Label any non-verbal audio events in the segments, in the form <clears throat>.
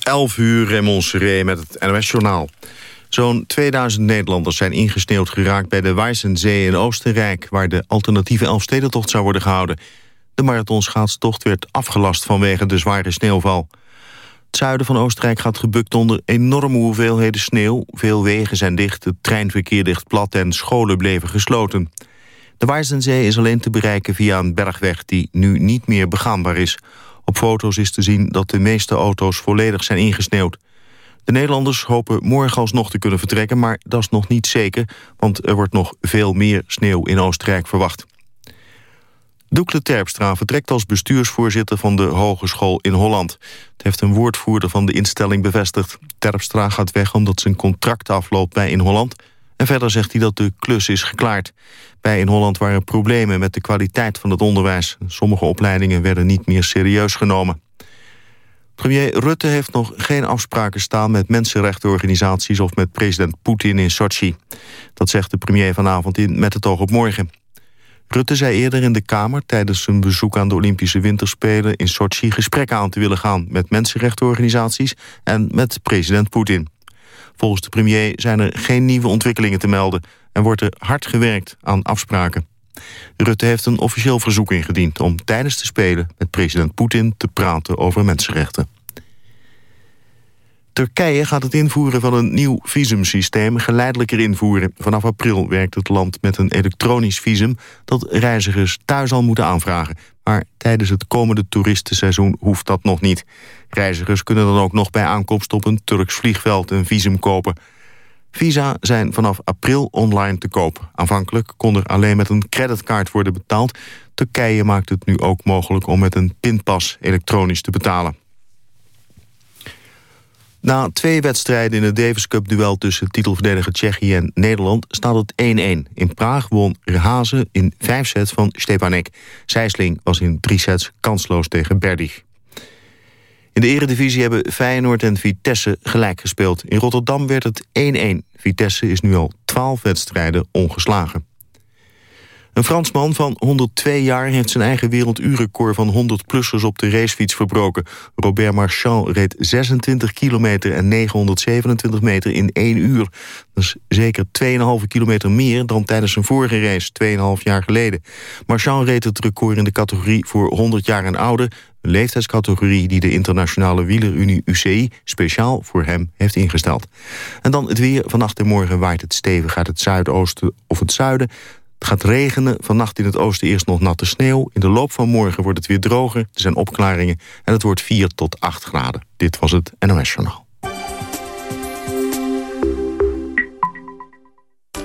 11 uur Raymond Seré met het NOS-journaal. Zo'n 2000 Nederlanders zijn ingesneeuwd geraakt bij de Weissensee in Oostenrijk... waar de alternatieve Elfstedentocht zou worden gehouden. De marathonschaatstocht werd afgelast vanwege de zware sneeuwval. Het zuiden van Oostenrijk gaat gebukt onder enorme hoeveelheden sneeuw. Veel wegen zijn dicht, het treinverkeer ligt plat en scholen bleven gesloten. De Weissensee is alleen te bereiken via een bergweg die nu niet meer begaanbaar is... Op foto's is te zien dat de meeste auto's volledig zijn ingesneeuwd. De Nederlanders hopen morgen alsnog te kunnen vertrekken... maar dat is nog niet zeker, want er wordt nog veel meer sneeuw in Oostenrijk verwacht. Doekle Terpstra vertrekt als bestuursvoorzitter van de Hogeschool in Holland. Het heeft een woordvoerder van de instelling bevestigd. Terpstra gaat weg omdat zijn contract afloopt bij In Holland... En verder zegt hij dat de klus is geklaard. Bij In Holland waren problemen met de kwaliteit van het onderwijs. Sommige opleidingen werden niet meer serieus genomen. Premier Rutte heeft nog geen afspraken staan met mensenrechtenorganisaties of met president Poetin in Sochi. Dat zegt de premier vanavond in Met het oog op morgen. Rutte zei eerder in de Kamer tijdens zijn bezoek aan de Olympische Winterspelen in Sochi gesprekken aan te willen gaan met mensenrechtenorganisaties en met president Poetin. Volgens de premier zijn er geen nieuwe ontwikkelingen te melden... en wordt er hard gewerkt aan afspraken. Rutte heeft een officieel verzoek ingediend om tijdens de Spelen... met president Poetin te praten over mensenrechten. Turkije gaat het invoeren van een nieuw visumsysteem geleidelijker invoeren. Vanaf april werkt het land met een elektronisch visum... dat reizigers thuis al moeten aanvragen. Maar tijdens het komende toeristenseizoen hoeft dat nog niet. Reizigers kunnen dan ook nog bij aankomst op een Turks vliegveld een visum kopen. Visa zijn vanaf april online te koop. Aanvankelijk kon er alleen met een creditcard worden betaald. Turkije maakt het nu ook mogelijk om met een pinpas elektronisch te betalen. Na twee wedstrijden in het Davis Cup duel tussen titelverdediger Tsjechië en Nederland staat het 1-1. In Praag won Hazen in vijf sets van Stepanek. Sijsling was in drie sets kansloos tegen Berdych. In de eredivisie hebben Feyenoord en Vitesse gelijk gespeeld. In Rotterdam werd het 1-1. Vitesse is nu al 12 wedstrijden ongeslagen. Een Fransman van 102 jaar heeft zijn eigen werelduurrecord van 100-plussers op de racefiets verbroken. Robert Marchand reed 26 kilometer en 927 meter in 1 uur. Dat is zeker 2,5 kilometer meer dan tijdens zijn vorige race, 2,5 jaar geleden. Marchand reed het record in de categorie voor 100 jaar en ouder, een leeftijdscategorie die de internationale wielerunie UCI speciaal voor hem heeft ingesteld. En dan het weer. Vannacht en morgen waait het stevig uit het zuidoosten of het zuiden. Het gaat regenen, vannacht in het oosten eerst nog natte sneeuw. In de loop van morgen wordt het weer droger, er zijn opklaringen... en het wordt 4 tot 8 graden. Dit was het NOS Journaal.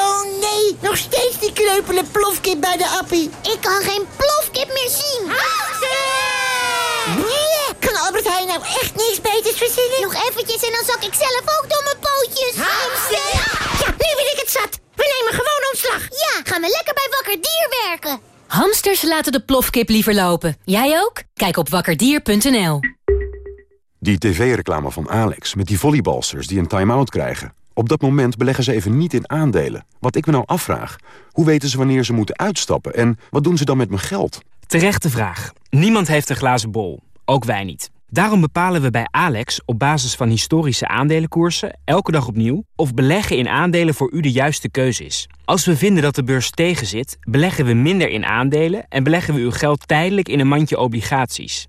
Oh nee, nog steeds die kreupele plofkip bij de appie. Ik kan geen plofkip meer zien. Nee, kan Albert Heijn nou echt niks beters verzinnen? Nog eventjes en dan zak ik zelf ook door mijn pootjes. Hamster! Ja, nu ben ik het zat. We nemen gewoon ontslag. Ja, gaan we lekker bij Wakker Dier werken. Hamsters laten de plofkip liever lopen. Jij ook? Kijk op wakkerdier.nl. Die tv-reclame van Alex met die volleybalsters die een time-out krijgen. Op dat moment beleggen ze even niet in aandelen. Wat ik me nou afvraag, hoe weten ze wanneer ze moeten uitstappen... en wat doen ze dan met mijn geld? Terechte vraag. Niemand heeft een glazen bol. Ook wij niet. Daarom bepalen we bij Alex op basis van historische aandelenkoersen... elke dag opnieuw of beleggen in aandelen voor u de juiste keuze is. Als we vinden dat de beurs tegenzit, beleggen we minder in aandelen... en beleggen we uw geld tijdelijk in een mandje obligaties.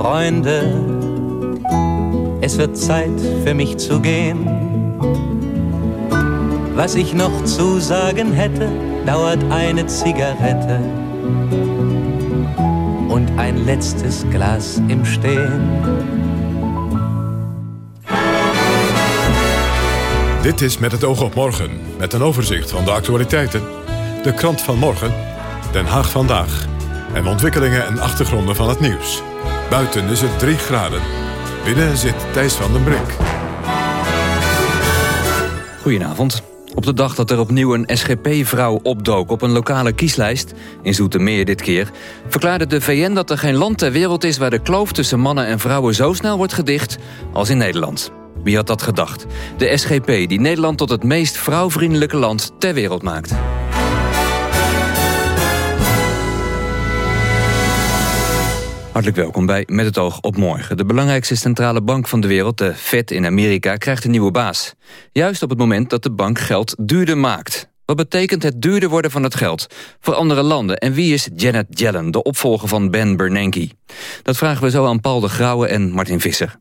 Freunde. Es wird Zeit für mich zu gehen. Was ich noch zu sagen hätte, dauert eine Zigarette und ein letztes Glas im Stehen. Dit is Met het oog op morgen, met een overzicht van de actualiteiten. De krant van morgen, Den Haag vandaag en ontwikkelingen en achtergronden van het nieuws. Buiten is het 3 graden. Binnen zit Thijs van den Brink. Goedenavond. Op de dag dat er opnieuw een SGP-vrouw opdook op een lokale kieslijst, in Zoetermeer dit keer, verklaarde de VN dat er geen land ter wereld is waar de kloof tussen mannen en vrouwen zo snel wordt gedicht als in Nederland. Wie had dat gedacht? De SGP die Nederland tot het meest vrouwvriendelijke land ter wereld maakt. Hartelijk welkom bij Met het oog op morgen. De belangrijkste centrale bank van de wereld, de Fed in Amerika, krijgt een nieuwe baas. Juist op het moment dat de bank geld duurder maakt. Wat betekent het duurder worden van het geld voor andere landen? En wie is Janet Yellen, de opvolger van Ben Bernanke? Dat vragen we zo aan Paul de Grauwe en Martin Visser.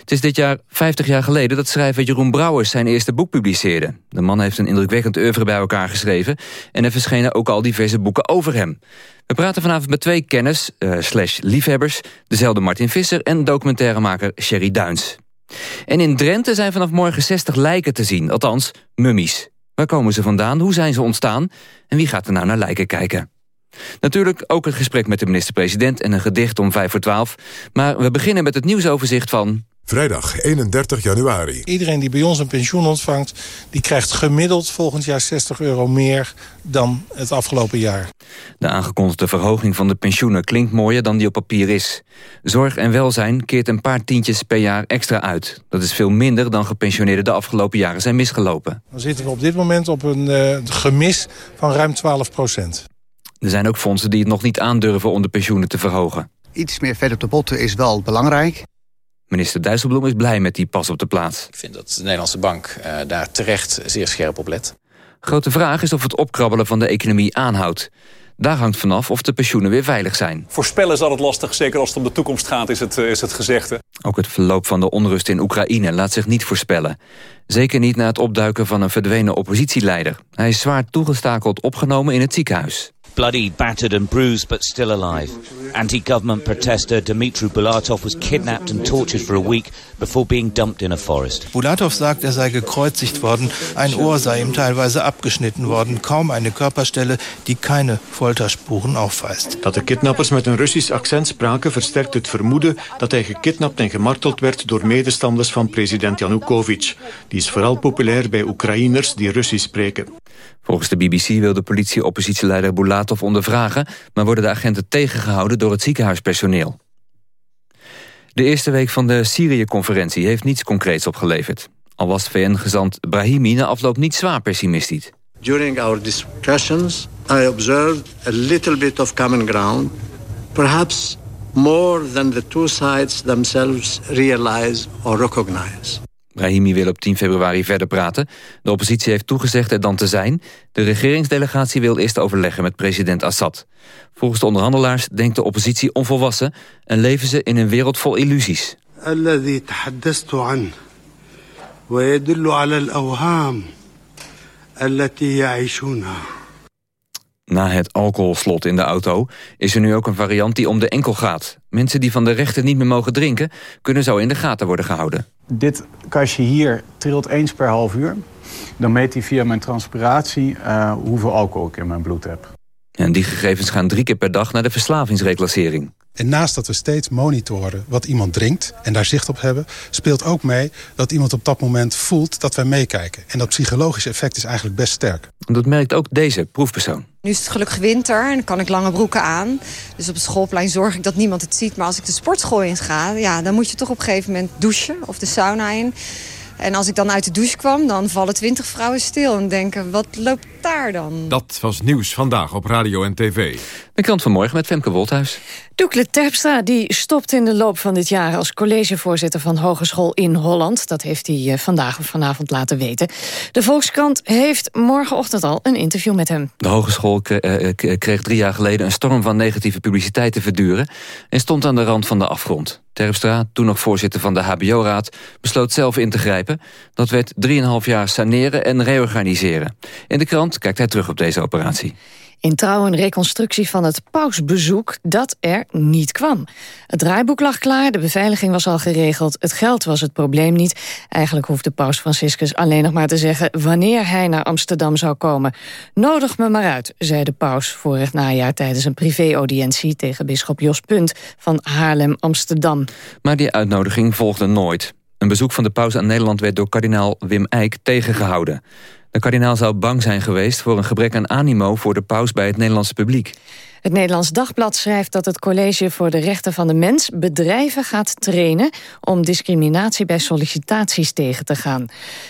Het is dit jaar 50 jaar geleden dat schrijver Jeroen Brouwers zijn eerste boek publiceerde. De man heeft een indrukwekkend oeuvre bij elkaar geschreven... en er verschenen ook al diverse boeken over hem. We praten vanavond met twee kennis, uh, slash liefhebbers... dezelfde Martin Visser en documentairemaker Sherry Duins. En in Drenthe zijn vanaf morgen 60 lijken te zien, althans mummies. Waar komen ze vandaan, hoe zijn ze ontstaan... en wie gaat er nou naar lijken kijken? Natuurlijk ook een gesprek met de minister-president en een gedicht om 5 voor 12. Maar we beginnen met het nieuwsoverzicht van... Vrijdag 31 januari. Iedereen die bij ons een pensioen ontvangt... die krijgt gemiddeld volgend jaar 60 euro meer dan het afgelopen jaar. De aangekondigde verhoging van de pensioenen klinkt mooier dan die op papier is. Zorg en welzijn keert een paar tientjes per jaar extra uit. Dat is veel minder dan gepensioneerden de afgelopen jaren zijn misgelopen. Dan zitten we op dit moment op een uh, gemis van ruim 12 procent. Er zijn ook fondsen die het nog niet aandurven om de pensioenen te verhogen. Iets meer vet op de botten is wel belangrijk. Minister Dijsselbloem is blij met die pas op de plaats. Ik vind dat de Nederlandse bank uh, daar terecht zeer scherp op let. Grote vraag is of het opkrabbelen van de economie aanhoudt. Daar hangt vanaf of de pensioenen weer veilig zijn. Voorspellen is altijd lastig, zeker als het om de toekomst gaat, is het, is het gezegde. Ook het verloop van de onrust in Oekraïne laat zich niet voorspellen. Zeker niet na het opduiken van een verdwenen oppositieleider. Hij is zwaar toegestakeld opgenomen in het ziekenhuis. Bloody, battered and bruised, but still alive. Anti-government protester Dmitry Bulatov was kidnapped and tortured for a week before being dumped in a forest. Bulatov sagt, er sei gekreuzigt worden, ein Ohr sei ihm teilweise abgeschnitten worden, kaum eine Körperstelle, die keine Folterspuren aufweist. Dat de kidnappers met een Russisch accent spraken versterkt het vermoeden dat hij gekidnapt en gemarteld werd door medestanders van president Yanukovych. Die is vooral populair bij Oekraïners die Russisch spreken. Volgens de BBC wil de politie oppositieleider Bulatov ondervragen... maar worden de agenten tegengehouden door het ziekenhuispersoneel. De eerste week van de Syrië-conferentie heeft niets concreets opgeleverd. Al was VN-gezant Brahimi na afloop niet zwaar pessimistisch. During our discussions, I observed a little bit of common ground. Perhaps more than the two sides themselves realize or recognize. Brahimi wil op 10 februari verder praten. De oppositie heeft toegezegd er dan te zijn. De regeringsdelegatie wil eerst overleggen met president Assad. Volgens de onderhandelaars denkt de oppositie onvolwassen... en leven ze in een wereld vol illusies. Na het alcoholslot in de auto is er nu ook een variant die om de enkel gaat. Mensen die van de rechter niet meer mogen drinken... kunnen zo in de gaten worden gehouden. Dit kastje hier trilt eens per half uur. Dan meet hij via mijn transpiratie uh, hoeveel alcohol ik in mijn bloed heb. En die gegevens gaan drie keer per dag naar de verslavingsreclassering. En naast dat we steeds monitoren wat iemand drinkt en daar zicht op hebben... speelt ook mee dat iemand op dat moment voelt dat wij meekijken. En dat psychologische effect is eigenlijk best sterk. Dat merkt ook deze proefpersoon. Nu is het gelukkig winter en dan kan ik lange broeken aan. Dus op het schoolplein zorg ik dat niemand het ziet. Maar als ik de sportschool in ga, ja, dan moet je toch op een gegeven moment douchen of de sauna in. En als ik dan uit de douche kwam, dan vallen twintig vrouwen stil en denken, wat loopt daar dan? Dat was nieuws vandaag op radio en tv. De krant van morgen met Femke Wolthuis. Doekle Terpstra die stopt in de loop van dit jaar als collegevoorzitter van Hogeschool in Holland. Dat heeft hij eh, vandaag of vanavond laten weten. De Volkskrant heeft morgenochtend al een interview met hem. De hogeschool eh, eh, kreeg drie jaar geleden een storm van negatieve publiciteit te verduren... en stond aan de rand van de afgrond. Terpstra, toen nog voorzitter van de HBO-raad, besloot zelf in te grijpen. Dat werd 3,5 jaar saneren en reorganiseren. In de krant kijkt hij terug op deze operatie. In trouw een reconstructie van het pausbezoek dat er niet kwam. Het draaiboek lag klaar, de beveiliging was al geregeld... het geld was het probleem niet. Eigenlijk hoefde paus Franciscus alleen nog maar te zeggen... wanneer hij naar Amsterdam zou komen. Nodig me maar uit, zei de paus vorig najaar... tijdens een privéaudiëntie tegen bisschop Jos Punt van Haarlem-Amsterdam. Maar die uitnodiging volgde nooit. Een bezoek van de paus aan Nederland werd door kardinaal Wim Eijk tegengehouden. De kardinaal zou bang zijn geweest voor een gebrek aan animo voor de paus bij het Nederlandse publiek. Het Nederlands Dagblad schrijft dat het College voor de Rechten van de Mens bedrijven gaat trainen om discriminatie bij sollicitaties tegen te gaan.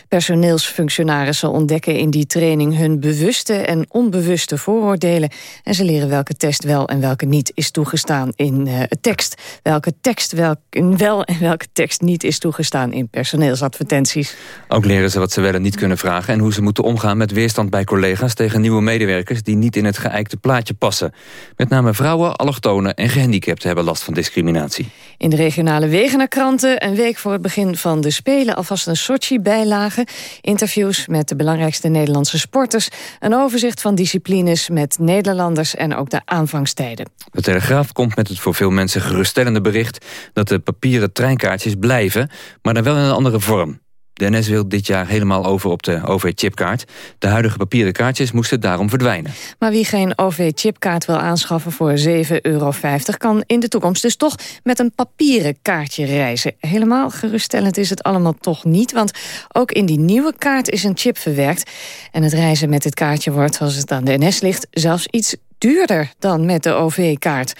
Personeelsfunctionarissen ontdekken in die training hun bewuste en onbewuste vooroordelen en ze leren welke test wel en welke niet is toegestaan in uh, tekst. Welke tekst wel, wel en welke tekst niet is toegestaan in personeelsadvertenties. Ook leren ze wat ze wel en niet kunnen vragen en hoe ze moeten omgaan met weerstand bij collega's tegen nieuwe medewerkers die niet in het geëikte plaatje passen. Met name vrouwen, allochtonen en gehandicapten hebben last van discriminatie. In de regionale Wegener-kranten een week voor het begin van de Spelen... alvast een Sochi-bijlage, interviews met de belangrijkste Nederlandse sporters... een overzicht van disciplines met Nederlanders en ook de aanvangstijden. De Telegraaf komt met het voor veel mensen geruststellende bericht... dat de papieren treinkaartjes blijven, maar dan wel in een andere vorm. De wil dit jaar helemaal over op de OV-chipkaart. De huidige papieren kaartjes moesten daarom verdwijnen. Maar wie geen OV-chipkaart wil aanschaffen voor 7,50 euro... kan in de toekomst dus toch met een papieren kaartje reizen. Helemaal geruststellend is het allemaal toch niet... want ook in die nieuwe kaart is een chip verwerkt. En het reizen met dit kaartje wordt, als het aan de NS ligt... zelfs iets duurder dan met de OV-kaart.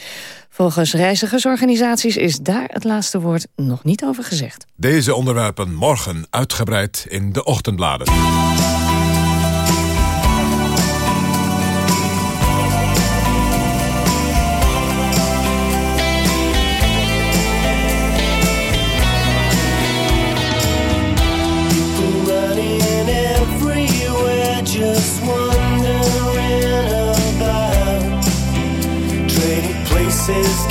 Volgens reizigersorganisaties is daar het laatste woord nog niet over gezegd. Deze onderwerpen morgen uitgebreid in de ochtendbladen.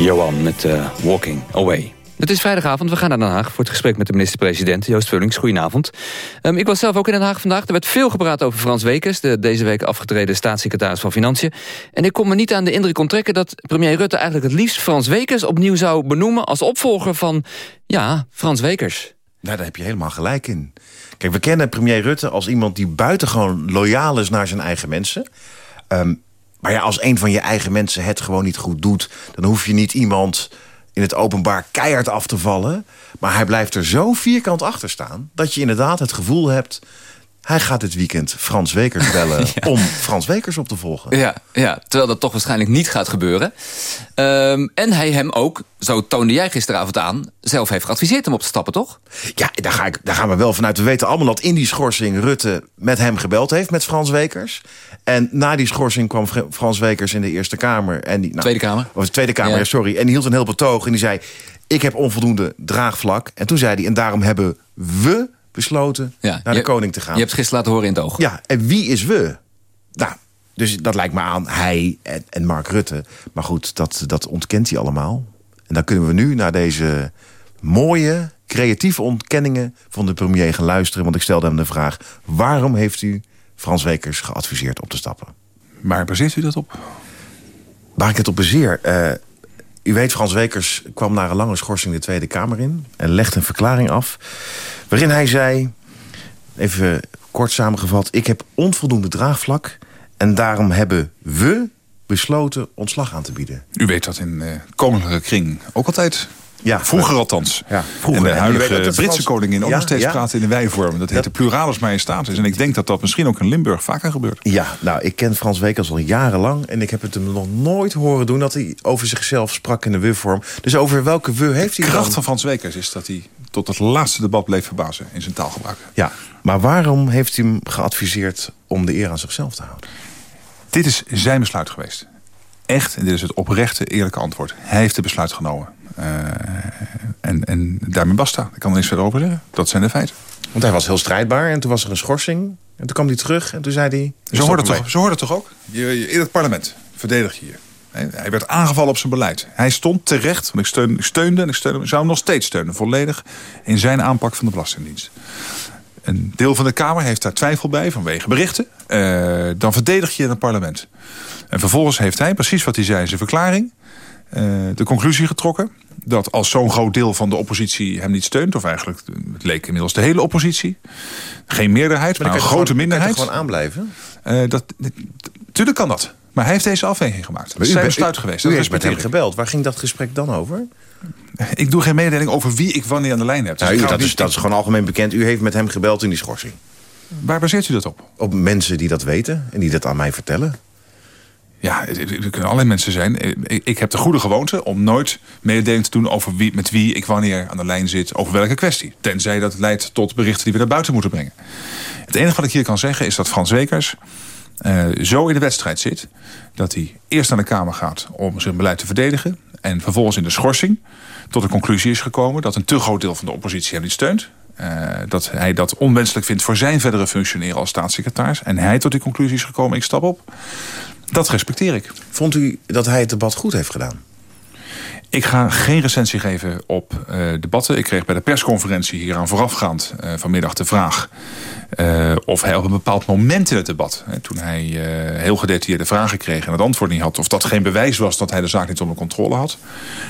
Johan met uh, Walking Away. Het is vrijdagavond, we gaan naar Den Haag voor het gesprek met de minister-president Joost Vullings. Goedenavond. Um, ik was zelf ook in Den Haag vandaag. Er werd veel gepraat over Frans Wekers, de deze week afgetreden staatssecretaris van Financiën. En ik kon me niet aan de indruk onttrekken dat premier Rutte eigenlijk het liefst Frans Wekers opnieuw zou benoemen als opvolger van, ja, Frans Wekers. Nou, daar heb je helemaal gelijk in. Kijk, we kennen premier Rutte als iemand die buitengewoon loyaal is naar zijn eigen mensen. Um, maar ja, als een van je eigen mensen het gewoon niet goed doet... dan hoef je niet iemand in het openbaar keihard af te vallen. Maar hij blijft er zo vierkant achter staan... dat je inderdaad het gevoel hebt... Hij gaat dit weekend Frans Wekers <laughs> bellen om Frans Wekers op te volgen. Ja, ja, terwijl dat toch waarschijnlijk niet gaat gebeuren. Um, en hij hem ook, zo toonde jij gisteravond aan... zelf heeft geadviseerd hem op te stappen, toch? Ja, daar, ga ik, daar gaan we wel vanuit. We weten allemaal dat in die schorsing Rutte met hem gebeld heeft... met Frans Wekers. En na die schorsing kwam Frans Wekers in de Eerste Kamer. En die, nou, Tweede Kamer? Of de Tweede Kamer, ja. sorry. En die hield een heel betoog en die zei... ik heb onvoldoende draagvlak. En toen zei hij, en daarom hebben we besloten ja, naar de koning te gaan. Je hebt gisteren laten horen in het oog. Ja, en wie is we? Nou, dus dat lijkt me aan hij en, en Mark Rutte. Maar goed, dat, dat ontkent hij allemaal. En dan kunnen we nu naar deze mooie, creatieve ontkenningen van de premier gaan luisteren. Want ik stelde hem de vraag, waarom heeft u Frans Wekers geadviseerd op te stappen? Waar baseert u dat op? Waar ik het op baseer? Uh, u weet, Frans Wekers kwam na een lange schorsing de Tweede Kamer in... en legde een verklaring af waarin hij zei... even kort samengevat... ik heb onvoldoende draagvlak... en daarom hebben we besloten ontslag aan te bieden. U weet dat in uh, koninklijke kring ook altijd ja, vroeger althans. Ja, vroeger. En de huidige en Britse Frans... koningin ook nog steeds ja. praten in de wijvorm. Dat heet de pluralis majestatis. En ik denk dat dat misschien ook in Limburg vaker gebeurt. Ja, nou, ik ken Frans Wekers al jarenlang. En ik heb het hem nog nooit horen doen dat hij over zichzelf sprak in de we-vorm. Dus over welke we heeft hij De kracht dan? van Frans Wekers is dat hij tot het laatste debat bleef verbazen in zijn taalgebruik. Ja, maar waarom heeft hij hem geadviseerd om de eer aan zichzelf te houden? Dit is zijn besluit geweest. Echt, en dit is het oprechte, eerlijke antwoord. Hij heeft het besluit genomen. Uh, en, en daarmee basta. Ik kan er niks verder over zeggen. Dat zijn de feiten. Want hij was heel strijdbaar en toen was er een schorsing. En toen kwam hij terug en toen zei hij... Zo hoort het toch, zo hoort het toch ook? Je, je, in het parlement verdedig je je. Hij werd aangevallen op zijn beleid. Hij stond terecht, want ik steunde, ik steunde en ik steunde, zou hem nog steeds steunen... volledig in zijn aanpak van de Belastingdienst. Een deel van de Kamer heeft daar twijfel bij vanwege berichten. Uh, dan verdedig je in het parlement. En vervolgens heeft hij, precies wat hij zei in zijn verklaring... Uh, de conclusie getrokken dat als zo'n groot deel van de oppositie hem niet steunt... of eigenlijk, het leek inmiddels de hele oppositie... geen meerderheid, maar, maar een grote gewoon, minderheid... Kan gewoon aanblijven? Uh, dat, tuurlijk kan dat. Maar hij heeft deze afweging gemaakt. Dat is zijn besluit geweest. U dat heeft met hem gebeld. Waar ging dat gesprek dan over? Ik doe geen mededeling over wie ik wanneer aan de lijn heb. Dus nou, u, dat, is, dat is gewoon algemeen bekend. U heeft met hem gebeld in die schorsing. Waar baseert u dat op? Op mensen die dat weten en die dat aan mij vertellen. Ja, er kunnen allerlei mensen zijn. Ik heb de goede gewoonte om nooit mededeling te doen... over wie, met wie ik wanneer aan de lijn zit, over welke kwestie. Tenzij dat leidt tot berichten die we naar buiten moeten brengen. Het enige wat ik hier kan zeggen is dat Frans Wekers... Uh, zo in de wedstrijd zit... dat hij eerst naar de Kamer gaat om zijn beleid te verdedigen... en vervolgens in de schorsing tot de conclusie is gekomen... dat een te groot deel van de oppositie hem niet steunt. Uh, dat hij dat onwenselijk vindt voor zijn verdere functioneren als staatssecretaris. En hij tot die conclusie is gekomen, ik stap op. Dat respecteer ik. Vond u dat hij het debat goed heeft gedaan? Ik ga geen recensie geven op uh, debatten. Ik kreeg bij de persconferentie hieraan voorafgaand uh, vanmiddag de vraag... Uh, of hij op een bepaald moment in het debat... Hè, toen hij heel gedetailleerde vragen kreeg en het antwoord niet had... of dat geen bewijs was dat hij de zaak niet onder controle had.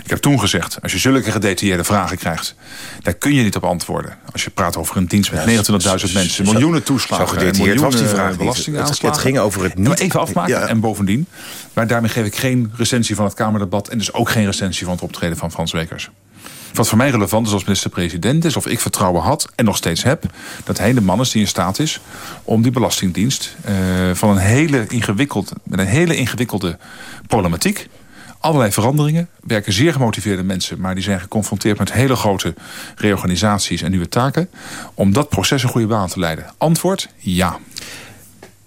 Ik heb toen gezegd, als je zulke gedetailleerde vragen krijgt... daar kun je niet op antwoorden. Als je praat over een dienst met ja, 29.000 mensen... miljoenen toeslagen zo gedetailleerd was die vraag belastingaanslagen. Het, het ging over het niet... even afmaken ja. en bovendien... maar daarmee geef ik geen recensie van het Kamerdebat... en dus ook geen recensie van het optreden van Frans Wekers. Wat voor mij relevant is als minister-president is of ik vertrouwen had en nog steeds heb... dat hij de man is die in staat is om die belastingdienst uh, van een hele ingewikkeld, met een hele ingewikkelde problematiek... allerlei veranderingen, werken zeer gemotiveerde mensen... maar die zijn geconfronteerd met hele grote reorganisaties en nieuwe taken... om dat proces een goede baan te leiden. Antwoord, ja.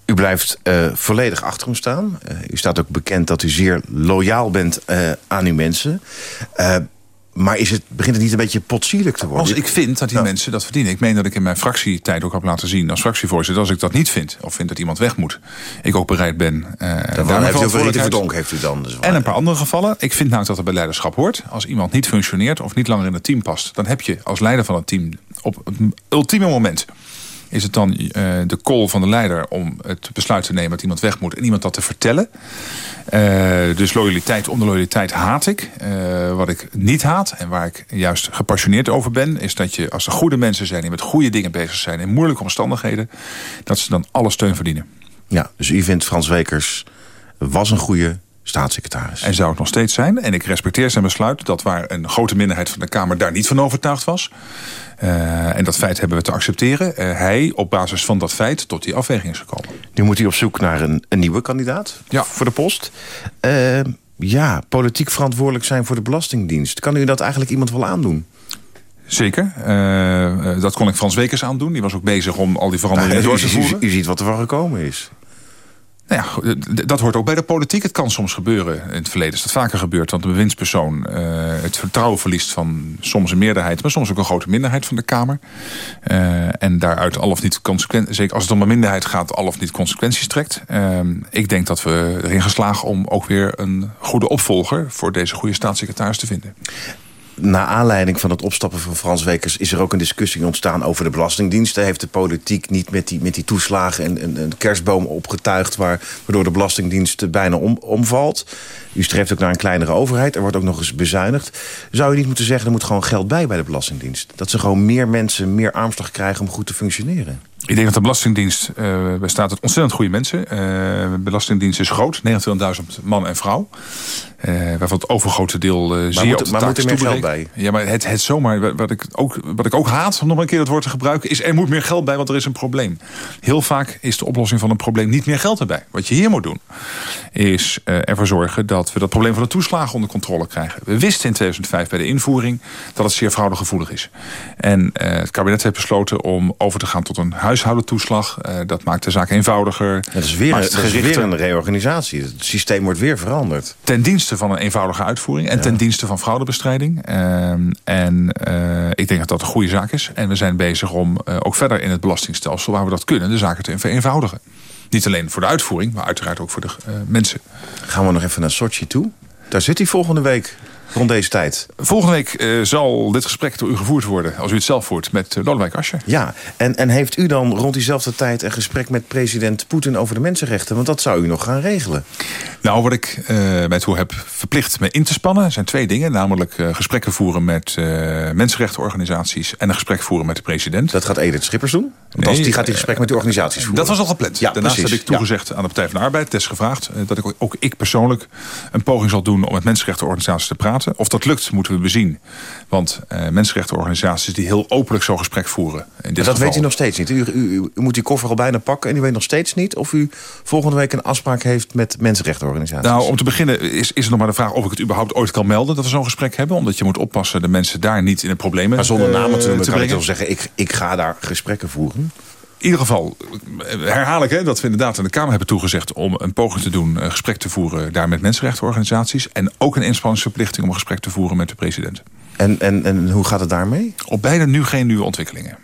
U blijft uh, volledig achter hem staan. Uh, u staat ook bekend dat u zeer loyaal bent aan uw mensen. Maar is het, begint het niet een beetje potsierlijk te worden? Als ik vind dat die mensen dat verdienen. Ik meen dat ik in mijn fractietijd ook heb laten zien als fractievoorzitter. Als ik dat niet vind, of vind dat iemand weg moet. Ik ook bereid ben. Daar heeft u verantwoordelijkheid- Verdonk heeft u dan. Dus En een paar andere gevallen. Ik vind nou dat het bij leiderschap hoort. Als iemand niet functioneert of niet langer in het team past... dan heb je als leider van het team op het ultieme moment... is het dan eh, de call van de leider om het besluit te nemen... dat iemand weg moet en iemand dat te vertellen. Eh, dus loyaliteit om de loyaliteit haat ik. Eh, wat ik niet haat en waar ik juist gepassioneerd over ben... is dat je als er goede mensen zijn die met goede dingen bezig zijn... in moeilijke omstandigheden, dat ze dan alle steun verdienen. Ja, dus u vindt Frans Wekers was een goede staatssecretaris. En zou het nog steeds zijn. En ik respecteer zijn besluit dat waar een grote minderheid van de Kamer daar niet van overtuigd was. eh, en dat feit hebben we te accepteren. eh, hij op basis van dat feit tot die afweging is gekomen. Nu moet hij op zoek naar een, een nieuwe kandidaat voor de post. Eh, ja, politiek verantwoordelijk zijn voor de Belastingdienst. Kan u dat eigenlijk iemand wel aandoen? Zeker. dat kon ik Frans Wekers aandoen. Die was ook bezig om al die veranderingen Nou, door te u- voeren. u ziet wat er van gekomen is. Nou ja, dat hoort ook bij de politiek. Het kan soms gebeuren. In het verleden is dat vaker gebeurd. Dat een bewindspersoon eh, het vertrouwen verliest van soms een meerderheid... maar soms ook een grote minderheid van de Kamer. Eh, en daaruit al of niet consequenties... zeker als het om een minderheid gaat, al of niet consequenties trekt. Eh, ik denk dat we erin geslagen om ook weer een goede opvolger... voor deze goede staatssecretaris te vinden. Na aanleiding van het opstappen van Frans Wekers... is er ook een discussie ontstaan over de Belastingdiensten. Heeft de politiek niet met die, met die toeslagen een, een, kerstboom opgetuigd... Waar, waardoor de Belastingdienst bijna om, omvalt? U streeft ook naar een kleinere overheid. Er wordt ook nog eens bezuinigd. Zou je niet moeten zeggen, er moet gewoon geld bij bij de Belastingdienst? Dat ze gewoon meer mensen, meer armslag krijgen om goed te functioneren? Ik denk dat de Belastingdienst eh, bestaat uit ontzettend goede mensen. Eh, de Belastingdienst is groot, 29.000 man en vrouw. Eh, waarvan het overgrote deel zie je moet- op de maar moet er meer geld toeberekend. Ja, maar het, het zomaar, wat- ik, ook, wat ik ook haat, om nog een keer het woord te gebruiken... is er moet meer geld bij, want er is een probleem. Heel vaak is de oplossing van een probleem niet meer geld erbij. Wat je hier moet doen, is ervoor zorgen... dat we dat probleem van de toeslagen onder controle krijgen. We wisten in 2005 bij de invoering dat het zeer fraudegevoelig is. En het kabinet heeft besloten om over te gaan tot een huishoudentoeslag. Eh, dat maakt de zaak eenvoudiger. Dat is weer, het is weer een reorganisatie. Het systeem wordt weer veranderd. Ten dienste van een eenvoudige uitvoering. En ten dienste van fraudebestrijding. Ehm, en eh, ik denk dat dat een goede zaak is. En we zijn bezig om eh, ook verder in het belastingstelsel... waar we dat kunnen, de zaken te vereenvoudigen. Niet alleen voor de uitvoering, maar uiteraard ook voor de mensen. Gaan we nog even naar Sochi toe? Daar zit hij volgende week, rond deze tijd. Volgende week eh, zal dit gesprek door u gevoerd worden... als u het zelf voert met uh, Lodewijk Asscher. Ja, en, en heeft u dan rond diezelfde tijd een gesprek met president Poetin over de mensenrechten? Want dat zou u nog gaan regelen. Nou, wat ik eh mij toe heb verplicht me in te spannen... zijn twee dingen. Namelijk gesprekken voeren met mensenrechtenorganisaties... en een gesprek voeren met de president. Dat gaat Edith Schippers doen? Want als die gaat die gesprek met de organisaties voeren. Dat was al gepland. Ja, Daarnaast precies. heb ik toegezegd aan de Partij van de Arbeid, desgevraagd... dat ik ook ik persoonlijk een poging zal doen om met mensenrechtenorganisaties te praten. Of dat lukt, moeten we bezien. Want eh mensenrechtenorganisaties die heel openlijk zo'n gesprek voeren... in dit Maar dat geval, weet u nog steeds niet. U, u, u moet die koffer al bijna pakken en u weet nog steeds niet... of u volgende week een afspraak heeft met mensenrechtenorganisaties. Nou, om te beginnen is, is het nog maar de vraag of ik het überhaupt ooit kan melden... dat we zo'n gesprek hebben. Omdat je moet oppassen de mensen daar niet in de problemen maar zonder eh, namen te noemen kan ik wel zeggen... Ik, ik ga daar gesprekken voeren. In ieder geval eh, herhaal ik hè, dat we inderdaad aan de Kamer hebben toegezegd... om een poging te doen, een gesprek te voeren daar met mensenrechtenorganisaties... en ook een inspanningsverplichting om een gesprek te voeren met de president. En, en, en hoe gaat het daarmee? Op beide nu geen nieuwe ontwikkelingen.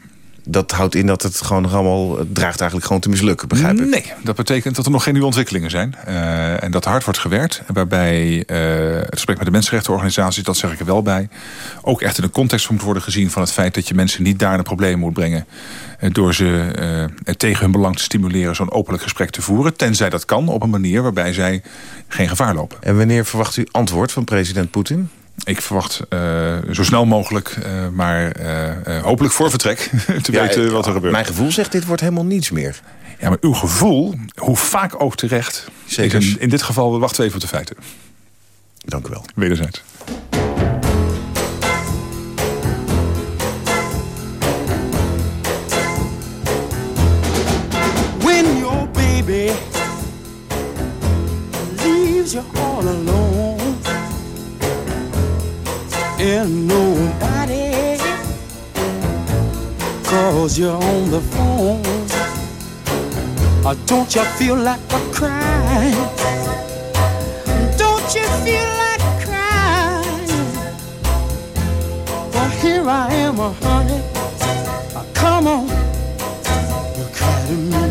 Dat houdt in dat het gewoon nog allemaal... Het draagt eigenlijk gewoon te mislukken, begrijp ik? Nee, dat betekent dat er nog geen nieuwe ontwikkelingen zijn. Eh, en dat hard wordt gewerkt. Waarbij eh, het gesprek met de mensenrechtenorganisaties, dat zeg ik er wel bij... ook echt in de context moet worden gezien van het feit... dat je mensen niet daar een probleem moet brengen... eh, door ze tegen hun belang te stimuleren zo'n openlijk gesprek te voeren. Tenzij dat kan op een manier waarbij zij geen gevaar lopen. En wanneer verwacht u antwoord van president Poetin? Ik verwacht uh, zo snel mogelijk, uh, maar uh, hopelijk voor vertrek, <laughs> te Ja, weten wat er gebeurt. Mijn gevoel zegt dit wordt helemaal niets meer. Ja, maar uw gevoel, hoe vaak ook terecht, Zeker. is in, in dit geval, we wachten even op de feiten. Dank u wel. Wederzijds. And nobody calls you on the phone, or don't you feel like a crying? Don't you feel like crying? Well, here I am, a honey. Uh, come on, you cry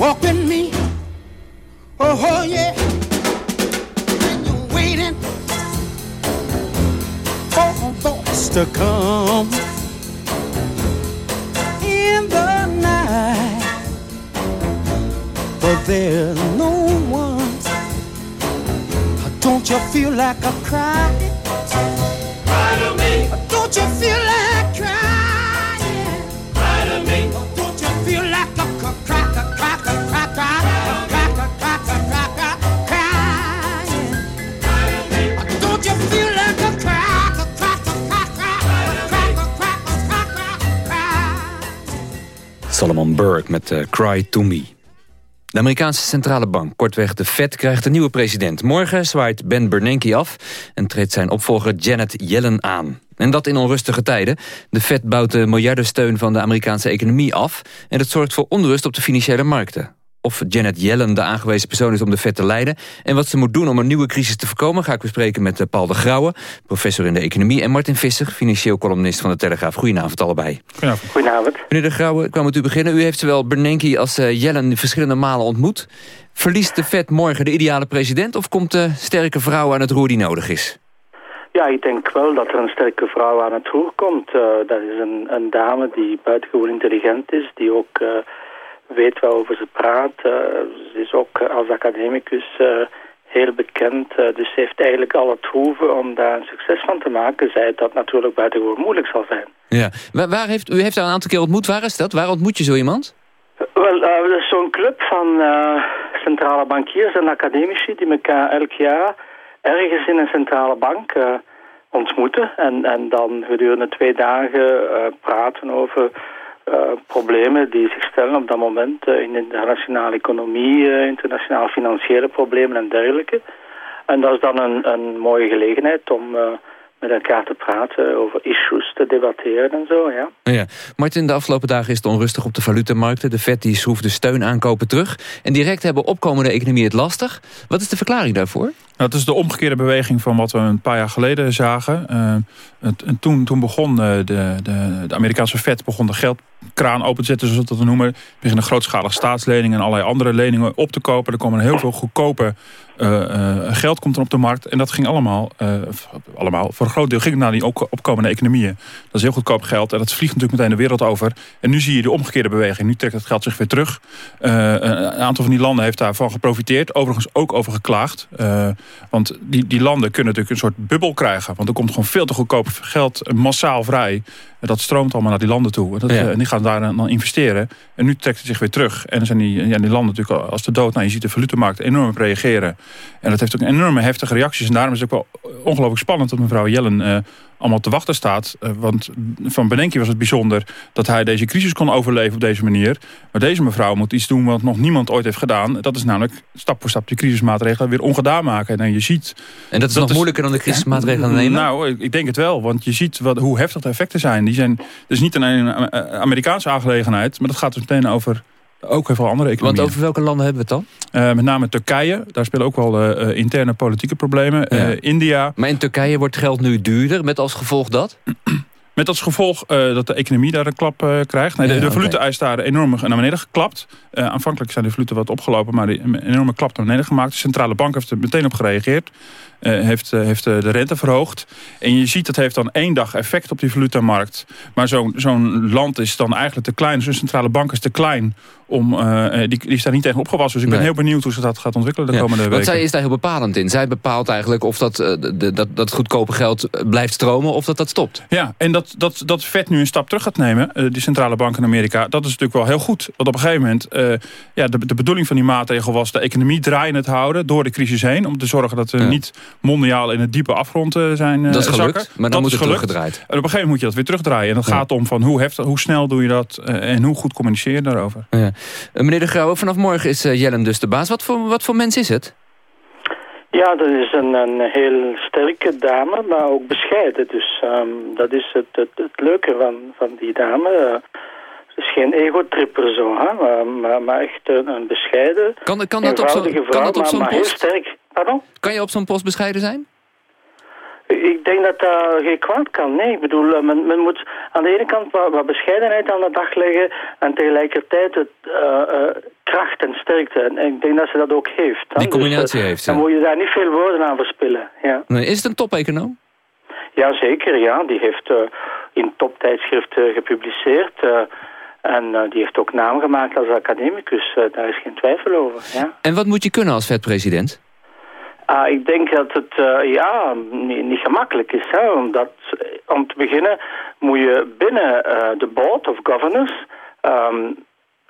walk with me? Oh, oh yeah, and you're waiting for a voice to come in the night, but there's no one. Don't you feel like a cry? Cry to me. Don't you feel like Solomon Burke met eh, Cry to Me. De Amerikaanse centrale bank, kortweg de Fed, krijgt een nieuwe president. Morgen zwaait Ben Bernanke af en treedt zijn opvolger Janet Yellen aan. En dat in onrustige tijden. De Fed bouwt de miljardensteun van de Amerikaanse economie af... en dat zorgt voor onrust op de financiële markten. Of Janet Yellen de aangewezen persoon is om de Fed te leiden... en wat ze moet doen om een nieuwe crisis te voorkomen... ga ik bespreken met eh, Paul de Grauwe, professor in de economie... en Martin Visser, financieel columnist van de Telegraaf. Goedenavond allebei. Goedenavond. Meneer de Grauwe, ik kwam met u beginnen. U heeft zowel Bernanke als eh, Yellen verschillende malen ontmoet. Verliest de Fed morgen de ideale president... of komt de sterke vrouw aan het roer die nodig is? Ja, ik denk wel dat er een sterke vrouw aan het roer komt. Eh, dat is een, een dame die buitengewoon intelligent is, die ook weet waarover ze praat. Ze is ook eh, als academicus eh, heel bekend, eh, dus ze heeft eigenlijk al het hoeven om daar een succes van te maken. Zij dat natuurlijk buitengewoon moeilijk zal zijn. Ja. Waar, waar heeft, u heeft haar een aantal keer ontmoet. Waar is dat? Waar ontmoet je zo iemand? Wel, is zo'n club van centrale bankiers en academici die elkaar elk jaar ergens in een centrale bank ontmoeten. En, en dan gedurende twee dagen praten over problemen die zich stellen op dat moment eh, in de internationale economie, eh, internationale financiële problemen en dergelijke. En dat is dan een, een mooie gelegenheid om eh, met elkaar te praten over issues, te debatteren en zo, ja. Ja. Martin, de afgelopen dagen is het onrustig op de valutamarkten. De Fed die schroeft de steun aankopen terug. En direct hebben opkomende economie het lastig. Wat is de verklaring daarvoor? Nou, het is de omgekeerde beweging van wat we een paar jaar geleden zagen. Eh, het- en toen, toen begon eh, de, de, de Amerikaanse Fed begon de geldkraan open te zetten, zoals we dat noemen. Beginnen grootschalig staatsleningen en allerlei andere leningen op te kopen. Er komen heel veel goedkope geld komt er op de markt. En dat ging allemaal, eh, allemaal voor een groot deel ging het naar die ook opkomende economieën. Dat is heel goedkoop geld en dat vliegt natuurlijk meteen de wereld over. En nu zie je de omgekeerde beweging. Nu trekt het geld zich weer terug. Eh, een aantal van die landen heeft daarvan geprofiteerd. Overigens ook over geklaagd. Eh, want die, die landen kunnen natuurlijk een soort bubbel krijgen. Want er komt gewoon veel te goedkoop geld eh, massaal vrij. En dat stroomt allemaal naar die landen toe. En, dat, Ja. eh, en die gaan daar dan investeren. En nu trekt het zich weer terug. En dan zijn die, ja, die landen natuurlijk als de dood. Nou, je ziet de valutemarkt enorm op reageren. En dat heeft ook enorme heftige reacties. En daarom is het ook wel ongelooflijk spannend dat mevrouw Jellen eh, allemaal te wachten staat. Eh, want van Benenki was het bijzonder dat hij deze crisis kon overleven op deze manier. Maar deze mevrouw moet iets doen wat nog niemand ooit heeft gedaan. Dat is namelijk stap voor stap die crisismaatregelen weer ongedaan maken. En je ziet... En dat is nog moeilijker dan de crisismaatregelen nemen? Nou, ik, ik denk het wel. Want je ziet wat, hoe heftig de effecten zijn. Die zijn dus niet alleen een Amerikaanse aangelegenheid. Maar dat gaat dus meteen over ook heel veel andere economieën. Want over welke landen hebben we het dan? Eh, met name Turkije. Daar spelen ook wel eh, eh, interne politieke problemen. India. Maar in Turkije wordt geld nu duurder, met als gevolg dat? Met als gevolg eh, dat de economie daar een klap eh, krijgt. Nee, de, Ja, de valuta is daar enorm naar beneden geklapt. Eh, aanvankelijk zijn de valuta wat opgelopen, maar die, een enorme klap naar beneden gemaakt. De centrale bank heeft er meteen op gereageerd. Heeft, heeft de rente verhoogd. En je ziet dat heeft dan één dag effect op die valutamarkt. Maar zo'n zo'n land is dan eigenlijk te klein. Zo'n centrale bank is te klein. Om, die, die is daar niet tegen opgewassen. Dus ik ben Nee. heel benieuwd hoe ze dat gaat ontwikkelen de Ja, komende Want weken. zij is daar heel bepalend in. Zij bepaalt eigenlijk of dat, de, dat, dat goedkope geld blijft stromen of dat dat stopt. Ja, en dat, dat, dat Fed nu een stap terug gaat nemen, eh, die centrale bank in Amerika, dat is natuurlijk wel heel goed. Want op een gegeven moment, eh, ja, de, de bedoeling van die maatregel was de economie draaiend houden door de crisis heen. Om te zorgen dat we Ja. niet mondiaal in het diepe afgrond zijn eh, Dat is gelukt, zakken. maar dan dat moet het gelukt. teruggedraaid. En op een gegeven moment moet je dat weer terugdraaien. En dat Ja. gaat om van hoe, heftig, hoe snel doe je dat en hoe goed communiceer je daarover. Ja. Meneer De Grauwe, vanaf morgen is uh, Jellen dus de baas. Wat voor, wat voor mens is het? Ja, dat is een, een heel sterke dame, maar ook bescheiden. Dus um, dat is het, het, het, leuke van, van die dame. Het is geen egotripper zo, hè? Maar, maar, echt een, een bescheiden, kan, kan dat op zo'n vrouw, kan dat op zo'n maar, post? heel sterk. Pardon? Kan je op zo'n post bescheiden zijn? Ik denk dat dat geen kwaad kan. Nee, ik bedoel, eh, men, men moet aan de ene kant wat, wat, bescheidenheid aan de dag leggen en tegelijkertijd het, uh, uh, kracht en sterkte. En ik denk dat ze dat ook heeft. Die combinatie dus, uh, heeft Dan moet je daar niet veel woorden aan verspillen. Ja. Nee, is het een top-econoom? Ja, zeker. Ja. Die heeft in toptijdschriften gepubliceerd. En die heeft ook naam gemaakt als academicus. Daar is geen twijfel over. Ja. En wat moet je kunnen als vet-president? Uh, ik denk dat het uh, ja, niet, gemakkelijk is. Hè? Omdat, om te beginnen moet je binnen uh, de board of governors um,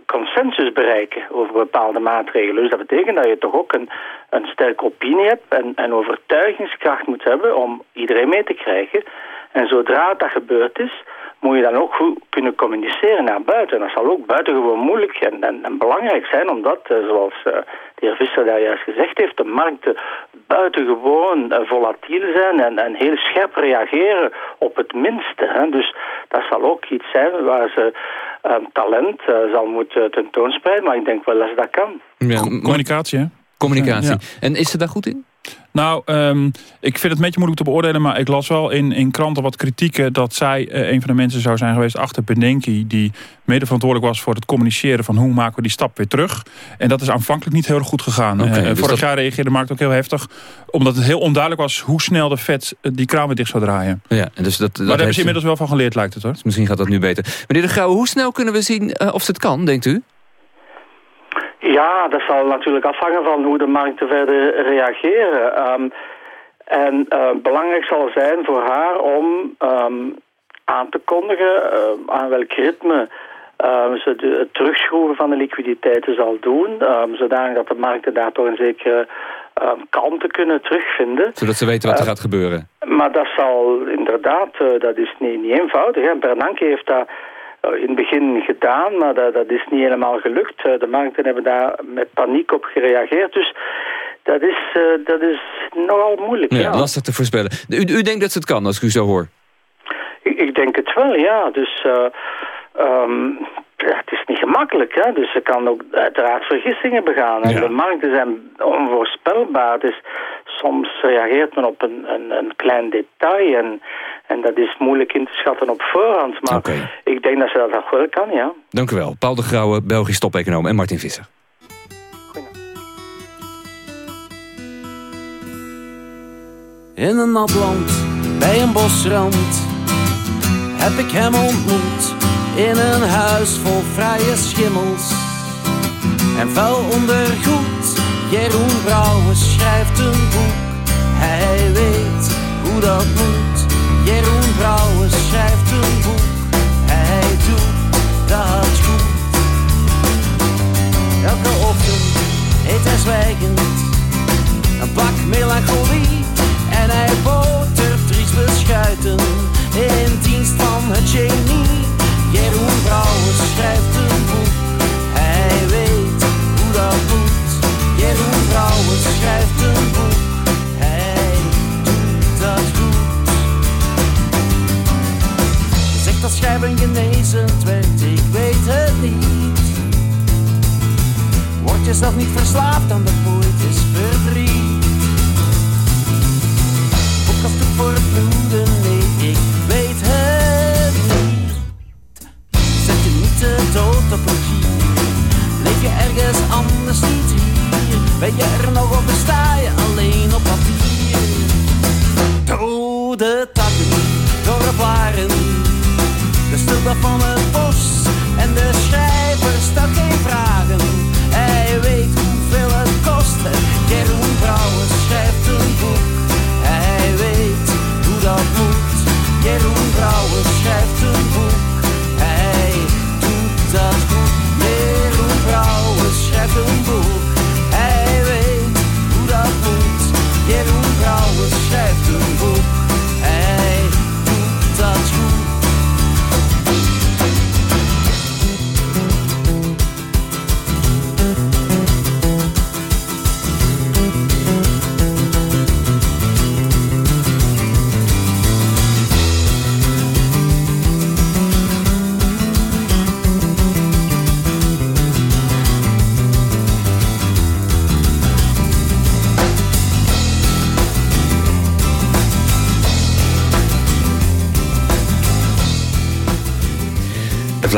consensus bereiken over bepaalde maatregelen. Dus dat betekent dat je toch ook een, een sterke opinie hebt en, en overtuigingskracht moet hebben om iedereen mee te krijgen. En zodra dat gebeurd is, moet je dan ook goed kunnen communiceren naar buiten. En dat zal ook buitengewoon moeilijk en, en, en belangrijk zijn, omdat, uh, zoals uh, de heer Visser daar juist gezegd heeft, de markten buitengewoon uh, volatiel zijn en, en heel scherp reageren op het minste. Hè. Dus dat zal ook iets zijn waar ze um, talent zal moeten tentoonspreiden, maar ik denk wel dat ze dat kan. Ja, communicatie, hè? Communicatie. Ja. En is ze daar goed in? Nou, um, ik vind het een beetje moeilijk te beoordelen... maar ik las wel in, in kranten wat kritieken... dat zij uh, een van de mensen zou zijn geweest achter Bedenki... die mede verantwoordelijk was voor het communiceren... van hoe maken we die stap weer terug. En dat is aanvankelijk niet heel erg goed gegaan. Okay, uh, dus vorig dat... jaar reageerde de markt ook heel heftig... omdat het heel onduidelijk was hoe snel de Fed die kraan weer dicht zou draaien. Ja, dus dat, dat maar daar hebben ze inmiddels wel van geleerd, lijkt het hoor. Dus misschien gaat dat nu beter. Meneer De Grauwe, hoe snel kunnen we zien uh, of ze het kan, denkt u? Ja, dat zal natuurlijk afhangen van hoe de markten verder reageren. Um, en uh, belangrijk zal zijn voor haar om um, aan te kondigen uh, aan welk ritme uh, ze de, het terugschroeven van de liquiditeiten zal doen. Zodanig dat de markten daar toch een zekere kalmte kunnen terugvinden. Zodat ze weten wat er gaat gebeuren. Maar dat zal inderdaad, dat is niet, niet eenvoudig. Hè. Bernanke heeft daar in het begin gedaan, maar dat, dat is niet helemaal gelukt. De markten hebben daar met paniek op gereageerd. Dus dat is, uh, dat is nogal moeilijk. Ja, ja, lastig te voorspellen. U, u denkt dat ze het kan, als ik u zo hoor? Ik, ik denk het wel, ja. Dus uh, um, ja, het is niet gemakkelijk. Hè? Dus ze kan ook uiteraard vergissingen begaan. En ja. de markten zijn onvoorspelbaar. Dus soms reageert men op een, een, een klein detail. En, en dat is moeilijk in te schatten op voorhand. Maar okay. ik denk dat ze dat wel kan, ja. Dank u wel. Paul de Grauwe, Belgisch top-econoom en Martin Visser. In een nat land, bij een bosrand, heb ik hem ontmoet. In een huis vol vrije schimmels en vuil ondergoed. Jeroen Brouwers schrijft een boek, hij weet hoe dat moet. Jeroen Brouwers schrijft een boek, hij doet dat goed. Elke ochtend eet hij zwijgend een bak melancholie. En hij botert Dries beschuiten in dienst van het genie. Jeroen Brouwers schrijft een boek, hij weet hoe dat moet. Jeroen Vrouwen schrijft een boek, hij doet dat goed. Zegt dat schrijven genezend bent, ik weet het niet. Word je zelf niet verslaafd dan de boeit is verdriet. Boek als doek voor het nee, ik weet het niet. Zet je niet te dood op een kier, leef je ergens anders niet hier. Ben je er nog of sta je alleen op papier? Dode takken, dorparen, de stilte van het bos en de schrijver stelt geen vragen. Hij weet hoeveel het kost. Jeroen Brouwers schrijft een boek. Hij weet hoe dat moet. Jeroen Brouwers schrijft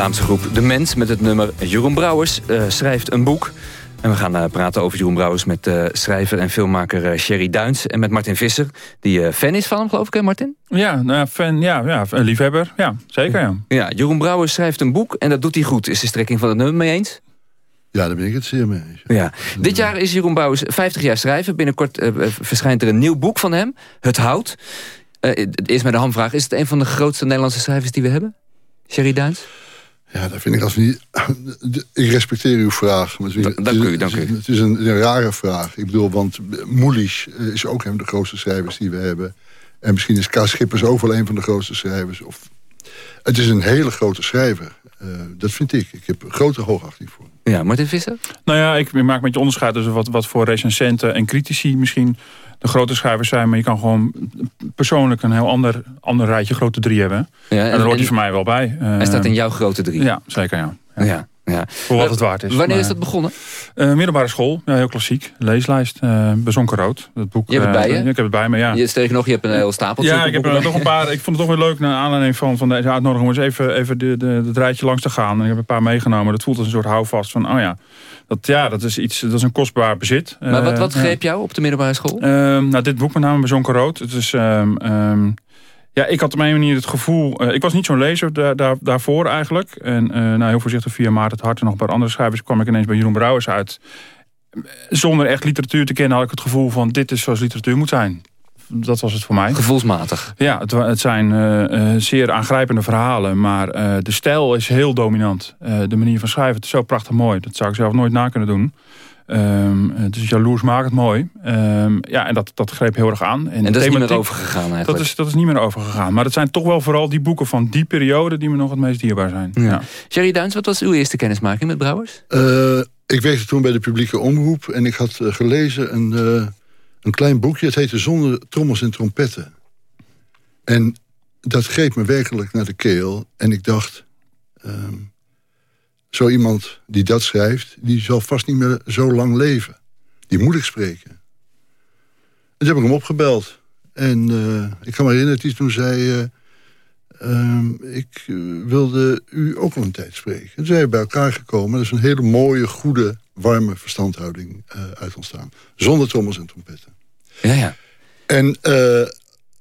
Vlaamse groep De Mens met het nummer Jeroen Brouwers eh, schrijft een boek. En we gaan eh, praten over Jeroen Brouwers met eh, schrijver en filmmaker eh, Sherry Duins. En met Martin Visser, die eh, fan is van hem, geloof ik, hè Martin? Ja, nou, ja, fan, ja, ja, een liefhebber. Ja, zeker ja. Ja, Jeroen Brouwers schrijft een boek en dat doet hij goed. Is de strekking van het nummer mee eens? Ja, daar ben ik het zeer mee eens. Ja. Dit jaar is Jeroen Brouwers 50 jaar schrijver. Binnenkort verschijnt er een nieuw boek van hem, Het Hout. Eh, eerst met de hamvraag, is het een van de grootste Nederlandse schrijvers die we hebben? Sherry Duins? Ja, dat vind ik als niet... Ik respecteer uw vraag. Maar het is, Dank u, dank u. Het is een, een rare vraag. Ik bedoel, want Moelisch is ook een van de grootste schrijvers die we hebben. En misschien is K. Schippers ook wel een van de grootste schrijvers. Of, het is een hele grote schrijver. Eh, dat vind ik. Ik heb grote hoogachting voor. Ja, Martin Visser? Nou ja, ik maak met je onderscheid tussen wat, wat voor recensenten en critici misschien de grote schrijvers zijn. Maar je kan gewoon persoonlijk een heel ander, ander rijtje grote drie hebben. Ja, en, en- daar hoort hij voor mij wel bij. Hij staat in jouw grote drie. Ja, zeker ja. Ja, ja. Voor wat het waard is. Wanneer is dat begonnen? Eh, middelbare school, ja, heel klassiek. Leeslijst, eh Bezonken Rood. Dat boek, Je hebt het eh, bij je? ik heb het bij me, ja. Je, sterker nog, je hebt een heel stapeltje. Ja, ik heb er nog een paar. Ik vond het toch weer leuk naar aanleiding van, van deze uitnodiging om eens even, even de, de, het rijtje langs te gaan. En ik heb een paar meegenomen. Dat voelt als een soort houvast van, oh ja, dat, ja, dat is iets, dat is een kostbaar bezit. Maar wat, Eh, wat ja. greep jou op de middelbare school? Ehm, nou, dit boek met name Bezonken Rood. Het is, ehm, ehm, ja, ik had op een manier het gevoel... eh, ik was niet zo'n lezer daar, daar, daarvoor eigenlijk. En eh, nou, heel voorzichtig via Maarten het Hart en nog een paar andere schrijvers... kwam ik ineens bij Jeroen Brouwers uit. Zonder echt literatuur te kennen had ik het gevoel van... dit is zoals literatuur moet zijn. Dat was het voor mij. Gevoelsmatig. Ja, het, het zijn eh, eh, zeer aangrijpende verhalen. Maar eh, de stijl is heel dominant. Eh, de manier van schrijven, het is zo prachtig mooi. Dat zou ik zelf nooit na kunnen doen. Ehm, het is jaloers maakt het mooi. Ehm, ja, en dat, dat greep heel erg aan. En dat is niet meer overgegaan eigenlijk. Dat is, dat is niet meer overgegaan. Maar het zijn toch wel vooral die boeken van die periode... die me nog het meest dierbaar zijn. Ja. Sherry Duins, wat was uw eerste kennismaking met Brouwers? Eh, ik werkte toen bij de publieke omroep en ik had gelezen een, eh, een klein boekje. Het heette Zonder trommels en trompetten. En dat greep me werkelijk naar de keel. En ik dacht, ehm, zo iemand die dat schrijft... die zal vast niet meer zo lang leven. Die moet ik spreken. En toen heb ik hem opgebeld. En eh, ik kan me herinneren dat hij toen zei... eh, Ehm, ik eh, wilde u ook al een tijd spreken. En toen zijn we bij elkaar gekomen. Er is een hele mooie, goede, warme verstandhouding uit ontstaan. Zonder trommels en trompetten. Ja, ja. En eh,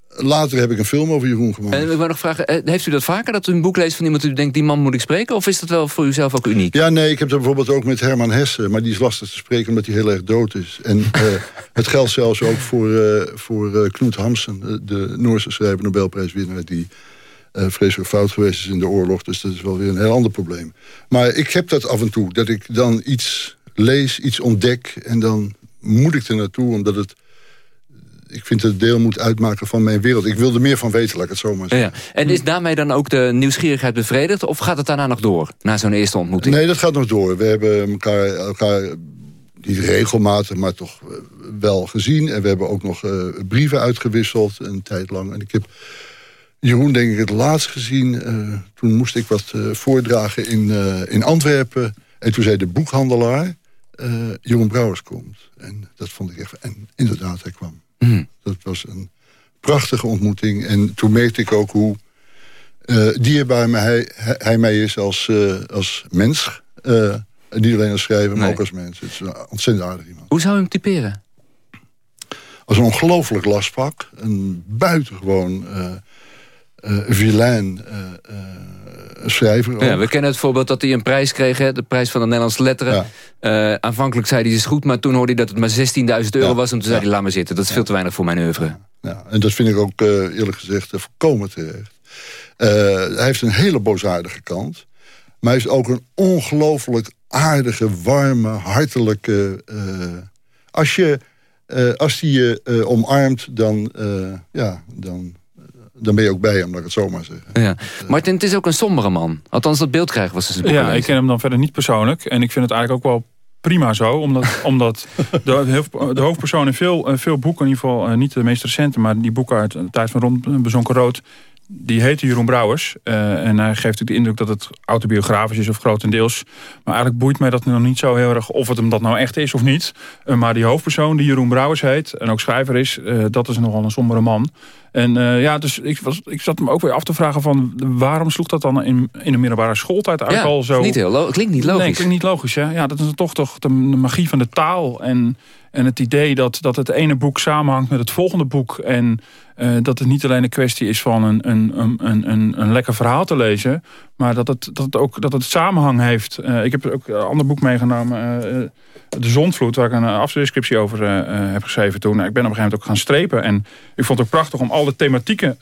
later heb ik een film over Jeroen gemaakt. En ik wil nog vragen, eh, heeft u dat vaker? Dat u een boek leest van iemand die u denkt, die man moet ik spreken? Of is dat wel voor uzelf ook uniek? Ja, nee, ik heb dat bijvoorbeeld ook met Herman Hesse. Maar die is lastig te spreken omdat hij heel erg dood is. En <laughs> eh, het geldt zelfs ook voor, eh, voor Knut Hamsun. de- Noorse schrijver, Nobelprijswinnaar... die eh, vreselijk fout geweest is in de oorlog. Dus dat is wel weer een heel ander probleem. Maar ik heb dat af en toe. Dat ik dan iets lees, iets ontdek... en dan moet ik er naartoe, omdat het... Ik vind dat het deel moet uitmaken van mijn wereld. Ik wil er meer van weten, laat ik het zo maar zeggen. ja. En is daarmee dan ook de nieuwsgierigheid bevredigd? Of gaat het daarna nog door, na zo'n eerste ontmoeting? Nee, dat gaat nog door. We hebben elkaar, elkaar niet regelmatig, maar toch eh, wel gezien. En we hebben ook nog eh, brieven uitgewisseld een tijd lang. En ik heb Jeroen denk ik het laatst gezien. eh, toen moest ik wat voordragen in, in Antwerpen. En toen zei de boekhandelaar, Jeroen Brouwers komt. En dat vond ik echt... En inderdaad, hij kwam. Mhm. Dat was een prachtige ontmoeting. En toen merkte ik ook hoe eh, dierbaar hij, hij, hij mij is als, eh, als mens. Eh, niet alleen als schrijver, maar Nee. ook als mens. Het is een ontzettend aardig iemand. Hoe zou je hem typeren? Als een ongelooflijk lastpak. Een buitengewoon vilain eh, eh, schrijver. Ja, we kennen het voorbeeld dat hij een prijs kreeg, hè, de prijs van de Nederlandse letteren. Eh, aanvankelijk zei hij, is goed, maar toen hoorde hij dat het maar 16.000 euro was. En toen zei hij, laat maar zitten, dat is veel te weinig voor mijn oeuvre. Ja, en dat vind ik ook eh, eerlijk gezegd eh, volkomen terecht. Eh, hij heeft een hele boosaardige kant. Maar hij heeft ook een ongelooflijk aardige, warme, hartelijke... eh, als je eh, als die je eh, omarmt, dan, eh, ja, dan, dan ben je ook bij hem, laat ik het zo maar zeggen. Ja. Martin, het is ook een sombere man. Althans, dat beeld krijgen was boek Ja, ik ken hem dan verder niet persoonlijk. En ik vind het eigenlijk ook wel prima zo. Omdat, <laughs> omdat de, hoofd- de hoofdpersoon in veel, eh, veel boeken, in ieder geval eh, niet de meest recente... maar die boeken uit de tijd van Ron Bezonken Rood... die heette Jeroen Brouwers. Eh, en hij geeft natuurlijk de indruk dat het autobiografisch is of grotendeels. Maar eigenlijk boeit mij dat nog niet zo heel erg... of het hem dat nou echt is of niet. Eh, maar die hoofdpersoon, die Jeroen Brouwers heet... en ook schrijver is, eh, dat is nogal een sombere man. En eh, ja, dus ik, was, ik zat me ook weer af te vragen van... waarom sloeg dat dan in, in de middelbare schooltijd eigenlijk Ja, al zo... niet heel klinkt niet logisch. Nee, klinkt niet logisch. Hè? Ja, dat is toch, toch de, de magie van de taal. En, en het idee dat, dat het ene boek samenhangt met het volgende boek. En eh, dat het niet alleen een kwestie is van een, een, een, een, een, lekker verhaal te lezen. Maar dat het, dat het ook dat het samenhang heeft. Eh, ik heb ook een ander boek meegenomen. eh, de Zonvloed, waar ik een afstudeerscriptie over heb geschreven toen. Nou, ik ben op een gegeven moment ook gaan strepen. En ik vond het ook prachtig om al de thematieken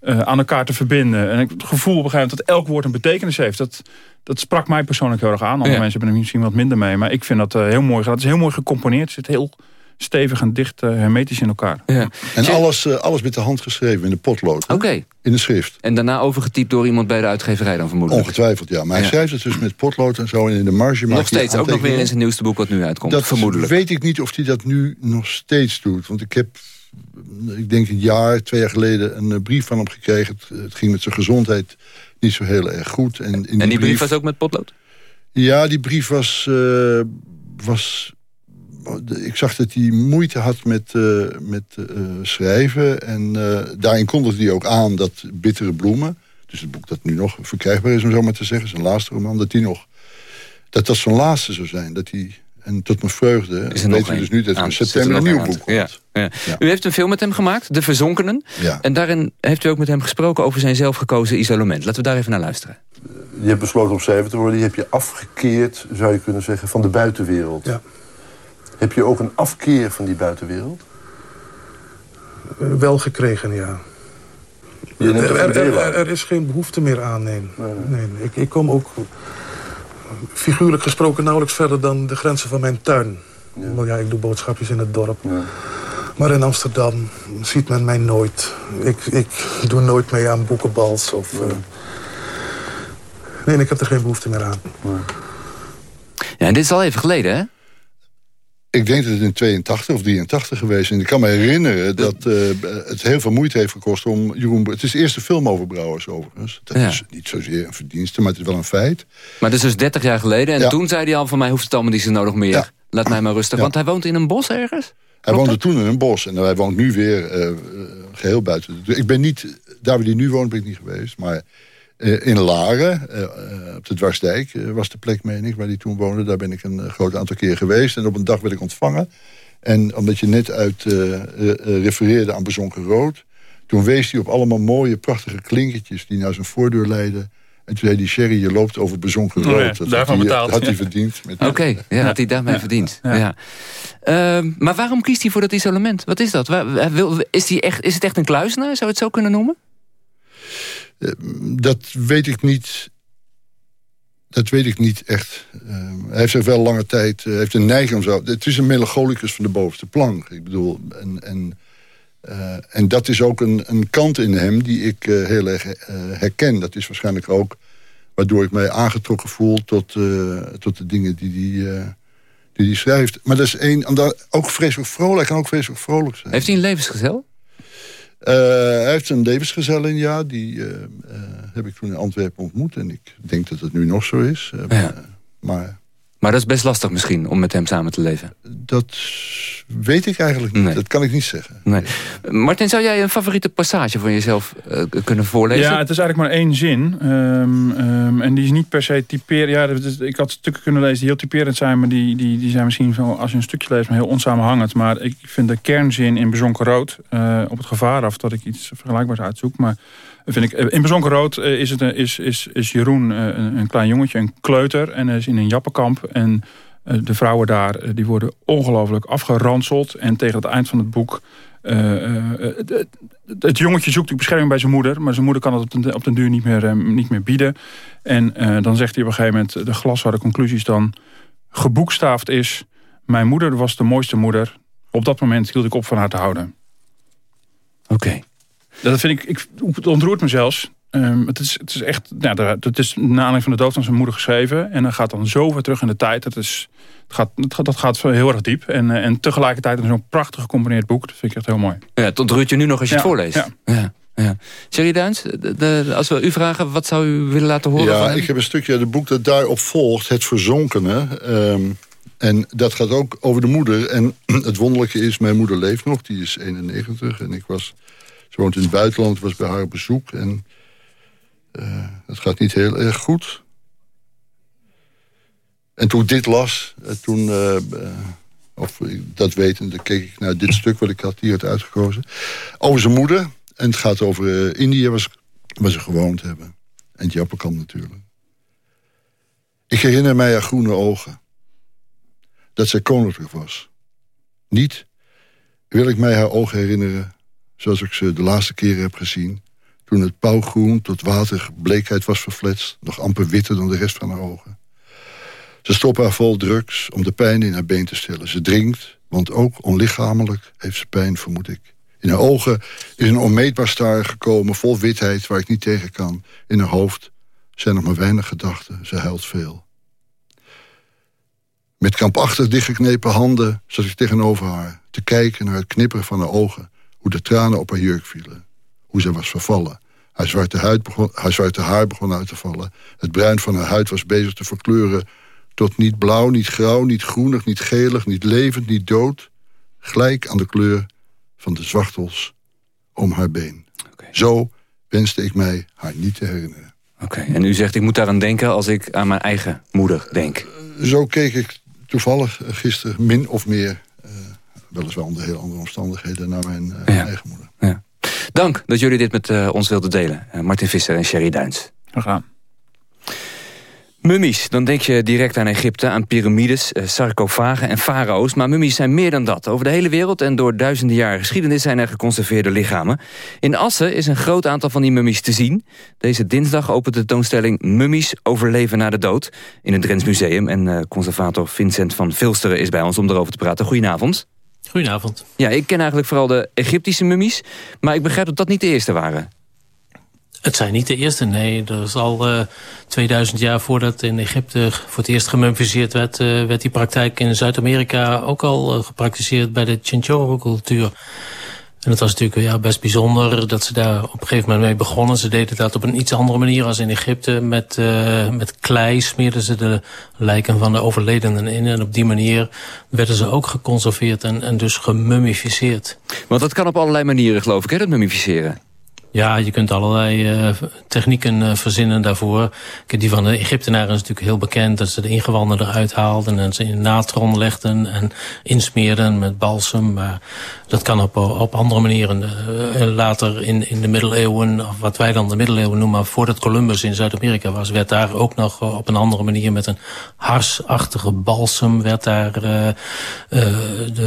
eh, aan elkaar te verbinden. En ik heb het gevoel op een gegeven moment dat elk woord een betekenis heeft. Dat, dat sprak mij persoonlijk heel erg aan. Andere Ja. mensen hebben er misschien wat minder mee. Maar ik vind dat eh, heel mooi. Het is heel mooi gecomponeerd. Het zit heel stevig en dicht eh, hermetisch in elkaar. Ja. En alles, eh, alles met de hand geschreven in de potlood. Oké. In de schrift. En daarna overgetypt door iemand bij de uitgeverij dan vermoedelijk. Ongetwijfeld, ja. Maar hij Ja. schrijft het dus met potlood en zo. En in de marge Nog steeds, ook nog weer in zijn nieuwste boek wat nu uitkomt. Dat vermoedelijk. weet ik niet of hij dat nu nog steeds doet. Want ik heb, ik denk een jaar, twee jaar geleden... een eh, brief van hem gekregen. Het, het ging met zijn gezondheid niet zo heel erg goed. En, in En die brief was ook met potlood? Ja, die brief was... eh, was ik zag dat hij moeite had met, eh, met eh, schrijven. En eh, daarin kondigde hij ook aan dat Bittere Bloemen... dus het boek dat nu nog verkrijgbaar is, om zo maar te zeggen... zijn laatste roman, dat die nog... dat dat zijn laatste zou zijn. Dat hij, en tot mijn vreugde Is er weten nog we een? dus nu dat er Ah, in er september een nieuw boek Ja, ja. U heeft een film met hem gemaakt, De Verzonkenen. Ja. En daarin heeft u ook met hem gesproken over zijn zelfgekozen isolement. Laten we daar even naar luisteren. Je hebt besloten om schrijver te worden. Die heb je afgekeerd, zou je kunnen zeggen, van de buitenwereld. Ja. Heb je ook een afkeer van die buitenwereld? Eh, wel gekregen, ja. Je Er, er er, is geen behoefte meer aan, nee. nee, nee. Ik, ik kom ook figuurlijk gesproken nauwelijks verder dan de grenzen van mijn tuin. Maar ja, ik doe boodschapjes in het dorp. Maar in Amsterdam ziet men mij nooit. Ik, ik doe nooit mee aan boekenbals of... eh, nee, ik heb er geen behoefte meer aan. Ja, en dit is al even geleden, hè? Ik denk dat het in 82 of 83 geweest is. En ik kan me herinneren dat eh, het heel veel moeite heeft gekost om Jeroen... Het is de eerste film over Brouwers overigens. Dat Ja. is niet zozeer een verdienste, maar het is wel een feit. Maar dat is dus 30 jaar geleden. En Ja. toen zei hij al, van mij hoeft het allemaal niet zo nodig meer. Ja. Laat mij maar rustig. Want hij woont in een bos ergens? Hij woonde toen in een bos en hij woont nu weer eh, eh, geheel buiten. Ik ben niet, daar waar hij nu woont ben ik niet geweest. Maar eh, in Laren, eh, eh, op de Dwarsdijk, was de plek, meen ik, waar hij toen woonde. Daar ben ik een groot aantal keer geweest. En op een dag werd ik ontvangen. En omdat je net uit eh, eh, eh, refereerde aan Bezonken Rood... toen wees hij op allemaal mooie, prachtige klinkertjes... die naar zijn voordeur leidden. En toen zei hij, Sherry, je loopt over Bezonken Oh Rood. ja, dat had daarvan hij, eh, betaald. had hij verdiend. Met- Oké, ja, had hij daarmee verdiend. Ja. Ehm, maar waarom kiest hij voor dat isolement? Wat is dat? Hij Is, hij echt, is het echt een kluisenaar? Zou je het zo kunnen noemen? Eh, dat weet ik niet. Dat weet ik niet echt. Eh, hij heeft zich wel lange tijd. eh, heeft een neiging om zo. Het is een melancholicus van de bovenste plank. Ik bedoel, en, en, en dat is ook een, een kant in hem die ik heel erg herken. Dat is waarschijnlijk ook waardoor ik mij aangetrokken voel tot, tot de dingen die hij eh, die die schrijft. Maar dat is één, ook vreselijk vrolijk. Hij kan ook vreselijk vrolijk zijn. Heeft hij een levensgezel? Eh, hij heeft een levensgezellin, ja. Die eh, eh, heb ik toen in Antwerpen ontmoet. En ik denk dat het nu nog zo is. Maar Maar dat is best lastig misschien, om met hem samen te leven. Dat weet ik eigenlijk niet. Dat kan ik niet zeggen. Nee. Martin, zou jij een favoriete passage van jezelf uh, kunnen voorlezen? Ja, het is eigenlijk maar één zin. Um, um, en die is niet per se typerend. Ja, is, ik had stukken kunnen lezen die heel typerend zijn... maar die, die, die zijn misschien, zo, als je een stukje leest, maar heel onsamenhangend. Maar ik vind de kernzin in Bezonken Rood... Uh, op het gevaar af dat ik iets vergelijkbaars uitzoek... maar vind ik, in Bezonken Rood is, het, is, is, is Jeroen een, een klein jongetje, een kleuter... en is in een jappenkamp en de vrouwen daar die worden ongelooflijk afgeranseld. En tegen het eind van het boek... Uh, het, het, jongetje zoekt die bescherming bij zijn moeder... maar zijn moeder kan het op den, op den duur niet meer, niet meer bieden. En dan zegt hij op een gegeven moment... de glasharde conclusies dan... geboekstaafd is... mijn moeder was de mooiste moeder. Op dat moment hield ik op van haar te houden. Oké. Okay. Dat vind ik, ik... Het ontroert me zelfs. Um, het, is, het is echt, nou, het is na aanleiding van de dood van zijn moeder geschreven. En dan gaat dan zo ver terug in de tijd. Dat, is, het gaat, het gaat, dat gaat heel erg diep. En, uh, en tegelijkertijd zo'n prachtig gecomponeerd boek. Dat vind ik echt heel mooi. Ja, het ontroert je nu nog als je ja, het voorleest. Ja. ja. Ja. Sherry Duins, als we u vragen, wat zou u willen laten horen? Ja, van hem? ik heb een stukje uit het boek dat daarop volgt, Het Verzonkene. Um, en dat gaat ook over de moeder. En <clears throat> het wonderlijke is, mijn moeder leeft nog, die is 91. En ik was, ze woont in het buitenland, was bij haar op bezoek. En uh, het gaat niet heel erg goed. En toen dit las, toen, uh, of dat wetende, keek ik naar dit stuk wat ik had hier had uitgekozen. Over zijn moeder. En het gaat over Indië, waar ze, gewoond hebben. En Jappenkamp natuurlijk. Ik herinner mij haar groene ogen. Dat zij koninklijk was. Niet wil ik mij haar ogen herinneren... zoals ik ze de laatste keren heb gezien toen het pauwgroen tot waterbleekheid was verfletst... nog amper witter dan de rest van haar ogen. Ze stoppen haar vol drugs om de pijn in haar been te stellen. Ze drinkt, want ook onlichamelijk heeft ze pijn, vermoed ik. In haar ogen is een onmeetbaar staar gekomen, vol witheid... waar ik niet tegen kan. In haar hoofd zijn nog maar weinig gedachten. Ze huilt veel. Met krampachtig dichtgeknepen handen zat ik tegenover haar... te kijken naar het knipperen van haar ogen... hoe de tranen op haar jurk vielen hoe zij was vervallen. Haar zwarte, huid begon, haar zwarte haar begon uit te vallen. Het bruin van haar huid was bezig te verkleuren... tot niet blauw, niet grauw, niet groenig, niet gelig... niet levend, niet dood. Gelijk aan de kleur van de zwachtels om haar been. Okay. Zo wenste ik mij haar niet te herinneren. Oké, okay. en u zegt ik moet daaraan denken als ik aan mijn eigen moeder denk. Uh, zo keek ik toevallig gisteren min of meer... Uh, weliswaar onder heel andere omstandigheden naar mijn ja. eigen moeder. Ja. Dank dat jullie dit met uh, ons wilden delen. Uh, Martin Visser en Sherry Duins. Graag gedaan. Mummies, dan denk je direct aan Egypte, aan piramides, uh, sarcofagen en farao's. Maar mummies zijn meer dan dat. Over de hele wereld en door duizenden jaren geschiedenis zijn er geconserveerde lichamen. In Assen is een groot aantal van die mummies te zien. Deze dinsdag opent de tentoonstelling Mummies overleven na de dood... in het Drents Museum. En conservator Vincent van Vilsteren is bij ons om erover te praten. Goedenavond. Goedenavond. Ja, ik ken eigenlijk vooral de Egyptische mummies. Maar ik begrijp dat dat niet de eerste waren. Het zijn niet de eerste, nee. Er is al uh, 2000 jaar voordat in Egypte voor het eerst gemummificeerd werd... Uh, werd die praktijk in Zuid-Amerika ook al uh, gepraktiseerd bij de Chinchorro-cultuur. En het was natuurlijk ja, best bijzonder dat ze daar op een gegeven moment mee begonnen. Ze deden dat op een iets andere manier als in Egypte. Met, uh, met klei smeerden ze de lijken van de overledenen in. En op die manier werden ze ook geconserveerd en, en dus gemummificeerd. Want dat kan op allerlei manieren, geloof ik, hè, dat mummificeren. Ja, je kunt allerlei uh, technieken uh, verzinnen daarvoor. Die van de Egyptenaren is natuurlijk heel bekend. Dat ze de ingewanden eruit haalden en ze in natron legden en insmeerden met balsem. Maar dat kan op, op andere manieren. Uh, later in, in de middeleeuwen, of wat wij dan de middeleeuwen noemen... voordat Columbus in Zuid-Amerika was... werd daar ook nog op een andere manier met een harsachtige balsem... werd daar de,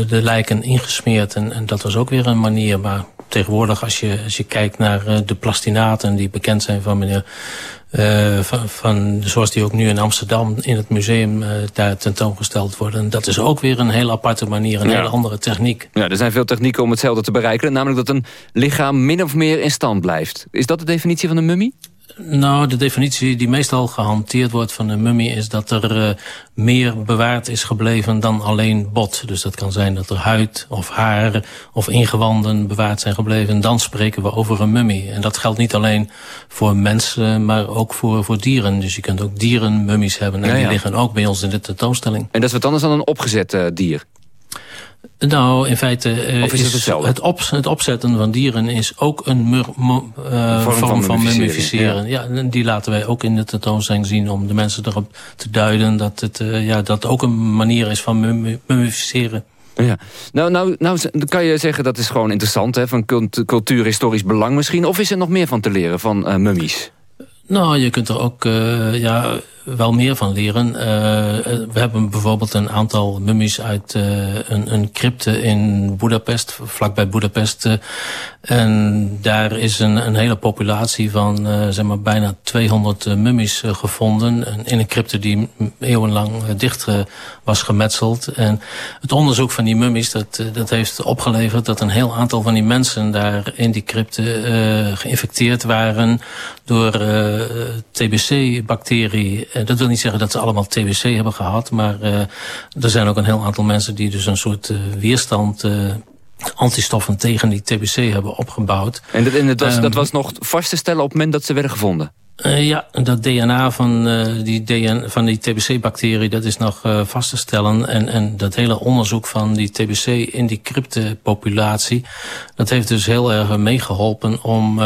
de lijken ingesmeerd. En, en dat was ook weer een manier, maar tegenwoordig als je, als je kijkt naar uh, de plastinaten die bekend zijn van meneer... Uh, van, van, zoals die ook nu in Amsterdam in het museum uh, daar tentoongesteld worden. Dat is ook weer een heel aparte manier, een ja. hele andere techniek. Ja, er zijn veel technieken om hetzelfde te bereiken. Namelijk dat een lichaam min of meer in stand blijft. Is dat de definitie van een mummie? Nou, de definitie die meestal gehanteerd wordt van een mummie... is dat er uh, meer bewaard is gebleven dan alleen bot. Dus dat kan zijn dat er huid of haar of ingewanden bewaard zijn gebleven. En dan spreken we over een mummie. En dat geldt niet alleen voor mensen, maar ook voor, voor dieren. Dus je kunt ook dierenmummies hebben. En Ja, die liggen ook bij ons in de tentoonstelling. En dat is wat anders dan een opgezet eh, dier. Nou, in feite eh, Of is het het, op, het opzetten van dieren is ook een mur- mo- eh, vorm vorm, van mummificeren. Ja. die laten wij ook in de tentoonstelling zien om de mensen erop te duiden dat het eh, ja, dat ook een manier is van mummi- mummificeren. Ja. Nou, nou, nou kan je zeggen dat is gewoon interessant, hè, van cult- cultuurhistorisch belang misschien. Of is er nog meer van te leren van mummies? Nou, je kunt er ook eh, ja, wel meer van leren. Eh, we hebben bijvoorbeeld een aantal mummies uit eh, een, een crypte in Budapest, vlakbij Budapest. en daar is een, een hele populatie van zeg maar bijna 200 eh, mummies gevonden. En in een crypte die eeuwenlang dicht was gemetseld. En het onderzoek van die mummies, dat, eh, dat heeft opgeleverd dat een heel aantal van die mensen daar in die crypte eh, geïnfecteerd waren door eh, TBC-bacterie. Dat wil niet zeggen dat ze allemaal TBC hebben gehad, maar er zijn ook een heel aantal mensen die dus een soort weerstand, antistoffen tegen die TBC hebben opgebouwd. En, dat, en dat, was, Ehm, dat was nog vast te stellen op het moment dat ze werden gevonden? Eh, ja, dat DNA van, eh, die, DNA van die TBC-bacterie, dat is nog eh, vast te stellen. En, en dat hele onderzoek van die TBC in die cryptepopulatie, dat heeft dus heel erg meegeholpen om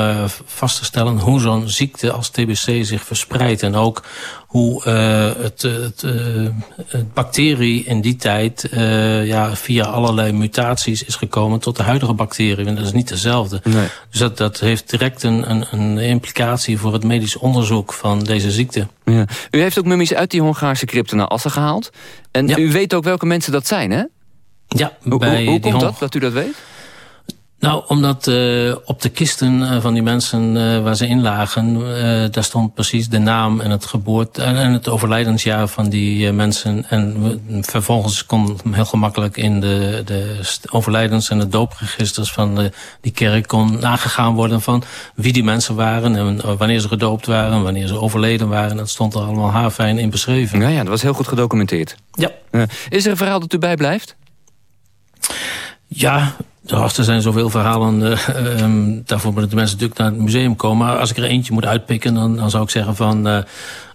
vast te stellen hoe zo'n ziekte als TBC zich verspreidt. En ook hoe eh, het, het, eh, het bacterie in die tijd eh, ja, via allerlei mutaties is gekomen tot de huidige bacterie. En dat is niet dezelfde. Nee. Dus dat, dat heeft direct een, een, een implicatie voor het medisch onderzoek van deze ziekte. Ja. U heeft ook mummies uit die Hongaarse crypte naar Assen gehaald. En u weet ook welke mensen dat zijn, hè? Ja, Hoe, bij hoe, komt Hong- dat, dat u dat weet? Nou, omdat eh, op de kisten eh, van die mensen eh, waar ze in lagen... eh, daar stond precies de naam en het geboorte en het overlijdensjaar van die mensen. En vervolgens kon heel gemakkelijk in de, de overlijdens- en de doopregisters van de, die kerk... kon nagegaan worden van wie die mensen waren... en wanneer ze gedoopt waren, wanneer ze overleden waren. Dat stond er allemaal haarfijn in beschreven. Ja, ja, dat was heel goed gedocumenteerd. Ja. Ja. Is er een verhaal dat u bijblijft? Ja, ach, er zijn zoveel verhalen. eh, ehm, daarvoor moeten de mensen natuurlijk naar het museum komen. Maar als ik er eentje moet uitpikken, dan, dan zou ik zeggen van... eh,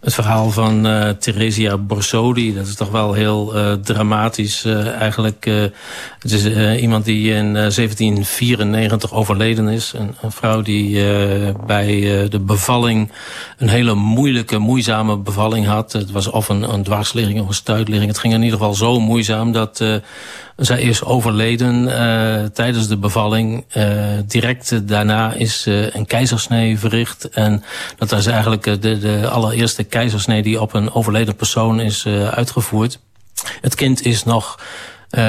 het verhaal van eh, Theresia Borsodi. Dat is toch wel heel eh, dramatisch eh, eigenlijk. het is iemand die in eh, 1794 overleden is. Een, een vrouw die bij de bevalling... een hele moeilijke, moeizame bevalling had. Het was of een, een dwarsligging of een stuitligging. Het ging in ieder geval zo moeizaam dat... zij is overleden tijdens de bevalling. Direct daarna is een keizersnee verricht. En dat is eigenlijk de, de allereerste keizersnee die op een overleden persoon is eh, uitgevoerd. Het kind is nog eh,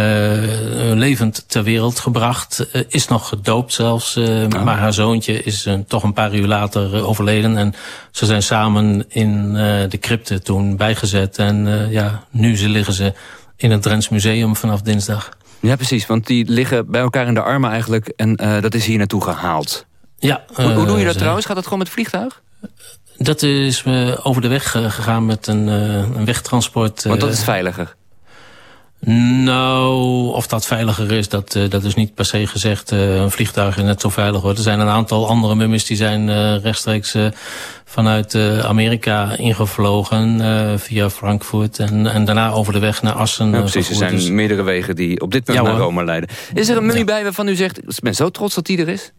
levend ter wereld gebracht. eh, is nog gedoopt zelfs. eh, Maar haar zoontje is toch een paar uur later overleden. En ze zijn samen in de crypte toen bijgezet. En ja, nu ze liggen ze in het Drents Museum vanaf dinsdag. Ja, precies, want die liggen bij elkaar in de armen eigenlijk... en dat is hier naartoe gehaald. Ja, hoe, hoe doe je dat trouwens? Gaat dat gewoon met vliegtuig? Dat is eh, over de weg eh, gegaan met een, eh, een wegtransport. Want dat is veiliger. Nou, of dat veiliger is, dat, dat is niet per se gezegd. Een vliegtuig is net zo veilig hoor. Er zijn een aantal andere mummies die zijn rechtstreeks vanuit Amerika ingevlogen via Frankfurt. En, en daarna over de weg naar Assen. Ja, precies, er zijn Dus- meerdere wegen die op dit punt Ja, naar. Rome leiden. Is er een mummie bij waarvan u zegt... ik ben zo trots dat die er is?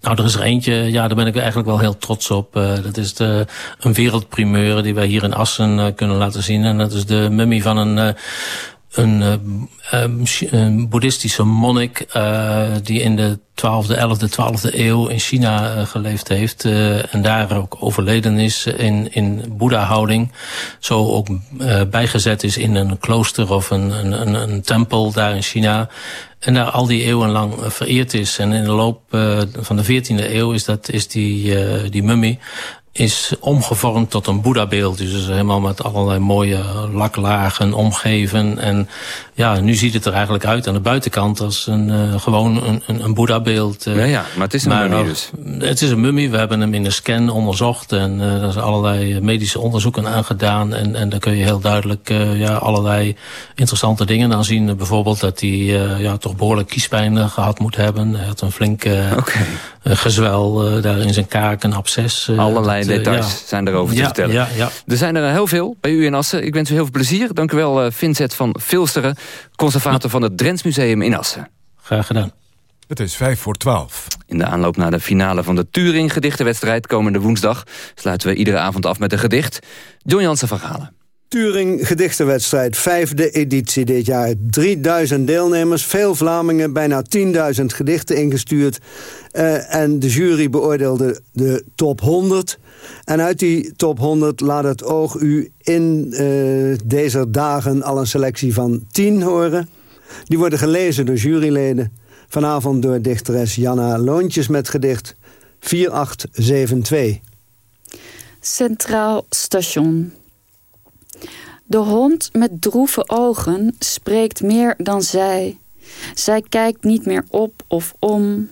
Nou, er is er eentje, ja, daar ben ik eigenlijk wel heel trots op. Eh, dat is de, een wereldprimeur die wij hier in Assen eh, kunnen laten zien. En dat is de mummie van een, eh, een, eh, eh, een boeddhistische monnik... eh, die in de 12e, 11e, 12e eeuw in China geleefd heeft. en daar ook overleden is in, in boeddha-houding. Zo ook bijgezet is in een klooster of een, een, een, tempel daar in China... En daar al die eeuwen lang vereerd is. En in de loop van de 14e eeuw is, dat, is die, die mummie is omgevormd tot een Boeddha-beeld. Dus helemaal met allerlei mooie laklagen omgeven. En ja, nu ziet het er eigenlijk uit aan de buitenkant als een, uh, gewoon een, een, een Boeddha-beeld. Uh, ja, ja, maar het is een mummie dus. Het is een mummie. We hebben hem in een scan onderzocht. En uh, er zijn allerlei medische onderzoeken aan gedaan. En, en daar kun je heel duidelijk ja, allerlei interessante dingen aan zien. Bijvoorbeeld dat hij ja, toch behoorlijk kiespijn gehad moet hebben. Hij had een flink okay. gezwel daar in zijn kaak, een absces. allerlei details ja. zijn erover te vertellen. Ja, ja. Er zijn er heel veel bij u in Assen. Ik wens u heel veel plezier. Dank u wel, Vincent van Vilsteren conservator van het Drents Museum in Assen. Graag gedaan. Het is vijf voor twaalf. In de aanloop naar de finale van de Turing gedichtenwedstrijd komende woensdag... sluiten we iedere avond af met een gedicht. John Jansen van Galen. Turing Gedichtenwedstrijd, vijfde editie dit jaar. 3000 deelnemers, veel Vlamingen, bijna 10.000 gedichten ingestuurd. Uh, en de jury beoordeelde de top 100. En uit die top 100 laat het oog u in uh, deze dagen al een selectie van 10 horen. Die worden gelezen door juryleden. Vanavond door dichteres Janna Loontjes met gedicht 4872. Centraal Station. De hond met droeve ogen spreekt meer dan zij. Zij kijkt niet meer op of om.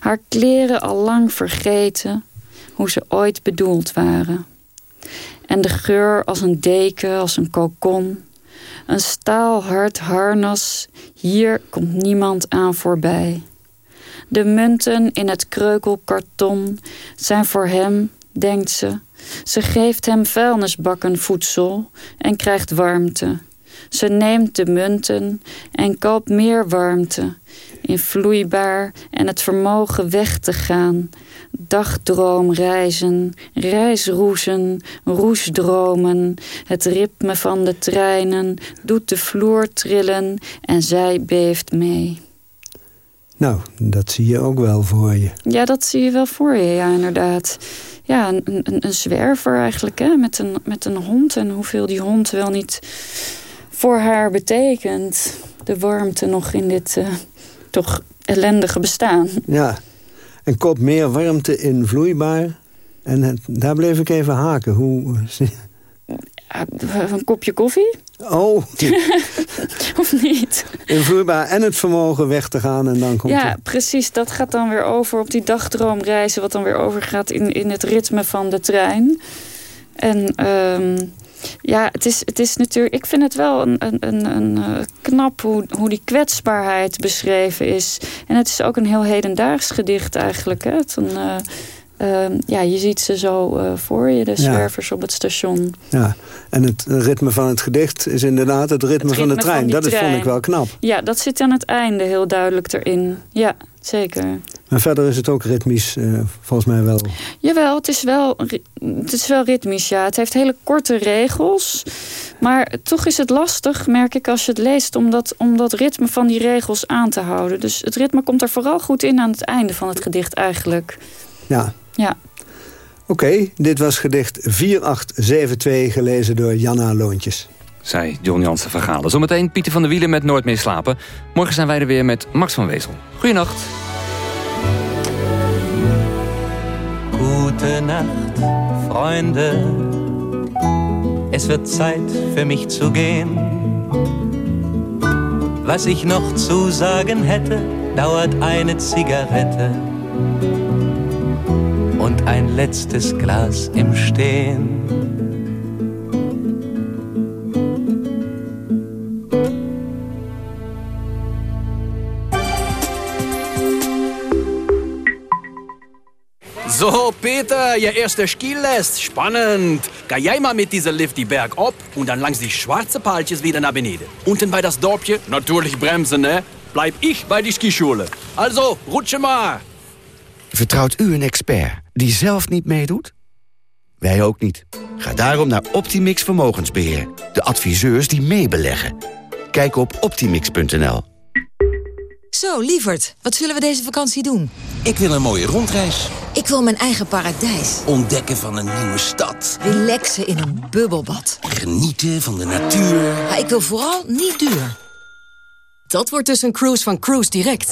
Haar kleren al lang vergeten hoe ze ooit bedoeld waren. En de geur als een deken, als een kokon. Een staalhard harnas, hier komt niemand aan voorbij. De munten in het kreukelkarton zijn voor hem, denkt ze. Ze geeft hem vuilnisbakken voedsel en krijgt warmte. Ze neemt de munten en koopt meer warmte. In vloeibaar en het vermogen weg te gaan. Dagdroomreizen, reisroezen, roesdromen. Het ritme van de treinen doet de vloer trillen en zij beeft mee. Nou, dat zie je ook wel voor je. Ja, dat zie je wel voor je, ja, inderdaad. Ja, een, een, een zwerver eigenlijk, hè, met een, met een hond. En hoeveel die hond wel niet voor haar betekent. De warmte nog in dit uh, toch ellendige bestaan. Ja, en kop meer warmte in vloeibaar. En het, daar bleef ik even haken. Hoe... Een kopje koffie? Oh. <laughs> of niet? Invloeibaar en het vermogen weg te gaan en dan komt Ja, het. precies. Dat gaat dan weer over op die dagdroomreizen... wat dan weer overgaat in, in het ritme van de trein. En um, ja, het is, het is natuurlijk... Ik vind het wel een, een, een, een uh, knap hoe, hoe die kwetsbaarheid beschreven is. En het is ook een heel hedendaags gedicht eigenlijk. Hè? Het een, uh, uh, ja, je ziet ze zo uh, voor je, de zwervers ja. op het station. Ja, en het ritme van het gedicht is inderdaad het ritme, het ritme van de trein. Van dat trein. vond ik wel knap. Ja, dat zit aan het einde heel duidelijk erin. Ja, zeker. Maar verder is het ook ritmisch, uh, volgens mij wel. Jawel, het is wel, het is wel ritmisch, ja. Het heeft hele korte regels. Maar toch is het lastig, merk ik, als je het leest... om dat, om dat ritme van die regels aan te houden. Dus het ritme komt er vooral goed in aan het einde van het gedicht eigenlijk. Ja. Ja. Oké, okay, dit was gedicht 4872, gelezen door Janna Loontjes. Zij John Jansen verhalen. Zometeen Pieter van der Wielen met Nooit meer slapen. Morgen zijn wij er weer met Max van Wezel. Goeienacht. Gute Nacht, Freunde. Es wird Zeit für mich zu gehen. Was ich noch zu sagen hätte, dauert eine Zigarette und ein letztes Glas im Stehen. So, Peter, ihr erster Skilest. Spannend. Geh mal mit dieser Lift die Berg ab und dann langs die schwarze Paltjes wieder nach beneden. Unten bei das Dorpje, natürlich bremsen, ne? Bleib ich bei die Skischule. Also, rutsche maar. Vertrouwt u een expert die zelf niet meedoet? Wij ook niet. Ga daarom naar Optimix Vermogensbeheer. De adviseurs die meebeleggen. Kijk op optimix.nl. Zo, lieverd, wat zullen we deze vakantie doen? Ik wil een mooie rondreis. Ik wil mijn eigen paradijs. Ontdekken van een nieuwe stad. Relaxen in een bubbelbad. Genieten van de natuur. Maar ik wil vooral niet duur. Dat wordt dus een cruise van Cruise Direct.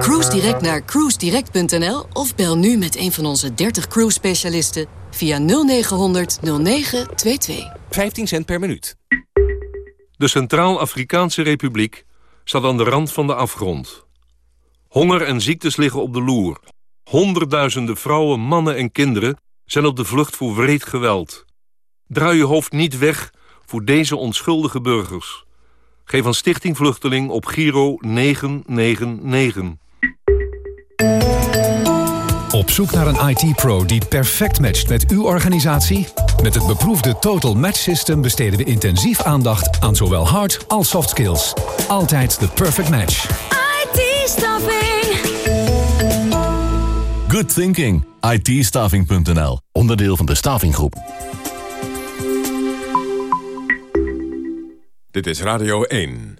Cruise Direct naar cruisedirect.nl of bel nu met een van onze 30 cruise specialisten via 0900 0922. 15 cent per minuut. De Centraal-Afrikaanse Republiek staat aan de rand van de afgrond. Honger en ziektes liggen op de loer. Honderdduizenden vrouwen, mannen en kinderen zijn op de vlucht voor wreed geweld. Draai je hoofd niet weg voor deze onschuldige burgers. Geef aan Stichting Vluchteling op Giro 999. Op zoek naar een IT-pro die perfect matcht met uw organisatie? Met het beproefde Total Match System besteden we intensief aandacht aan zowel hard als soft skills. Altijd de perfect match. IT-staffing. Good thinking. ITstaving.nl. Onderdeel van de Stavinggroep. Dit is Radio 1.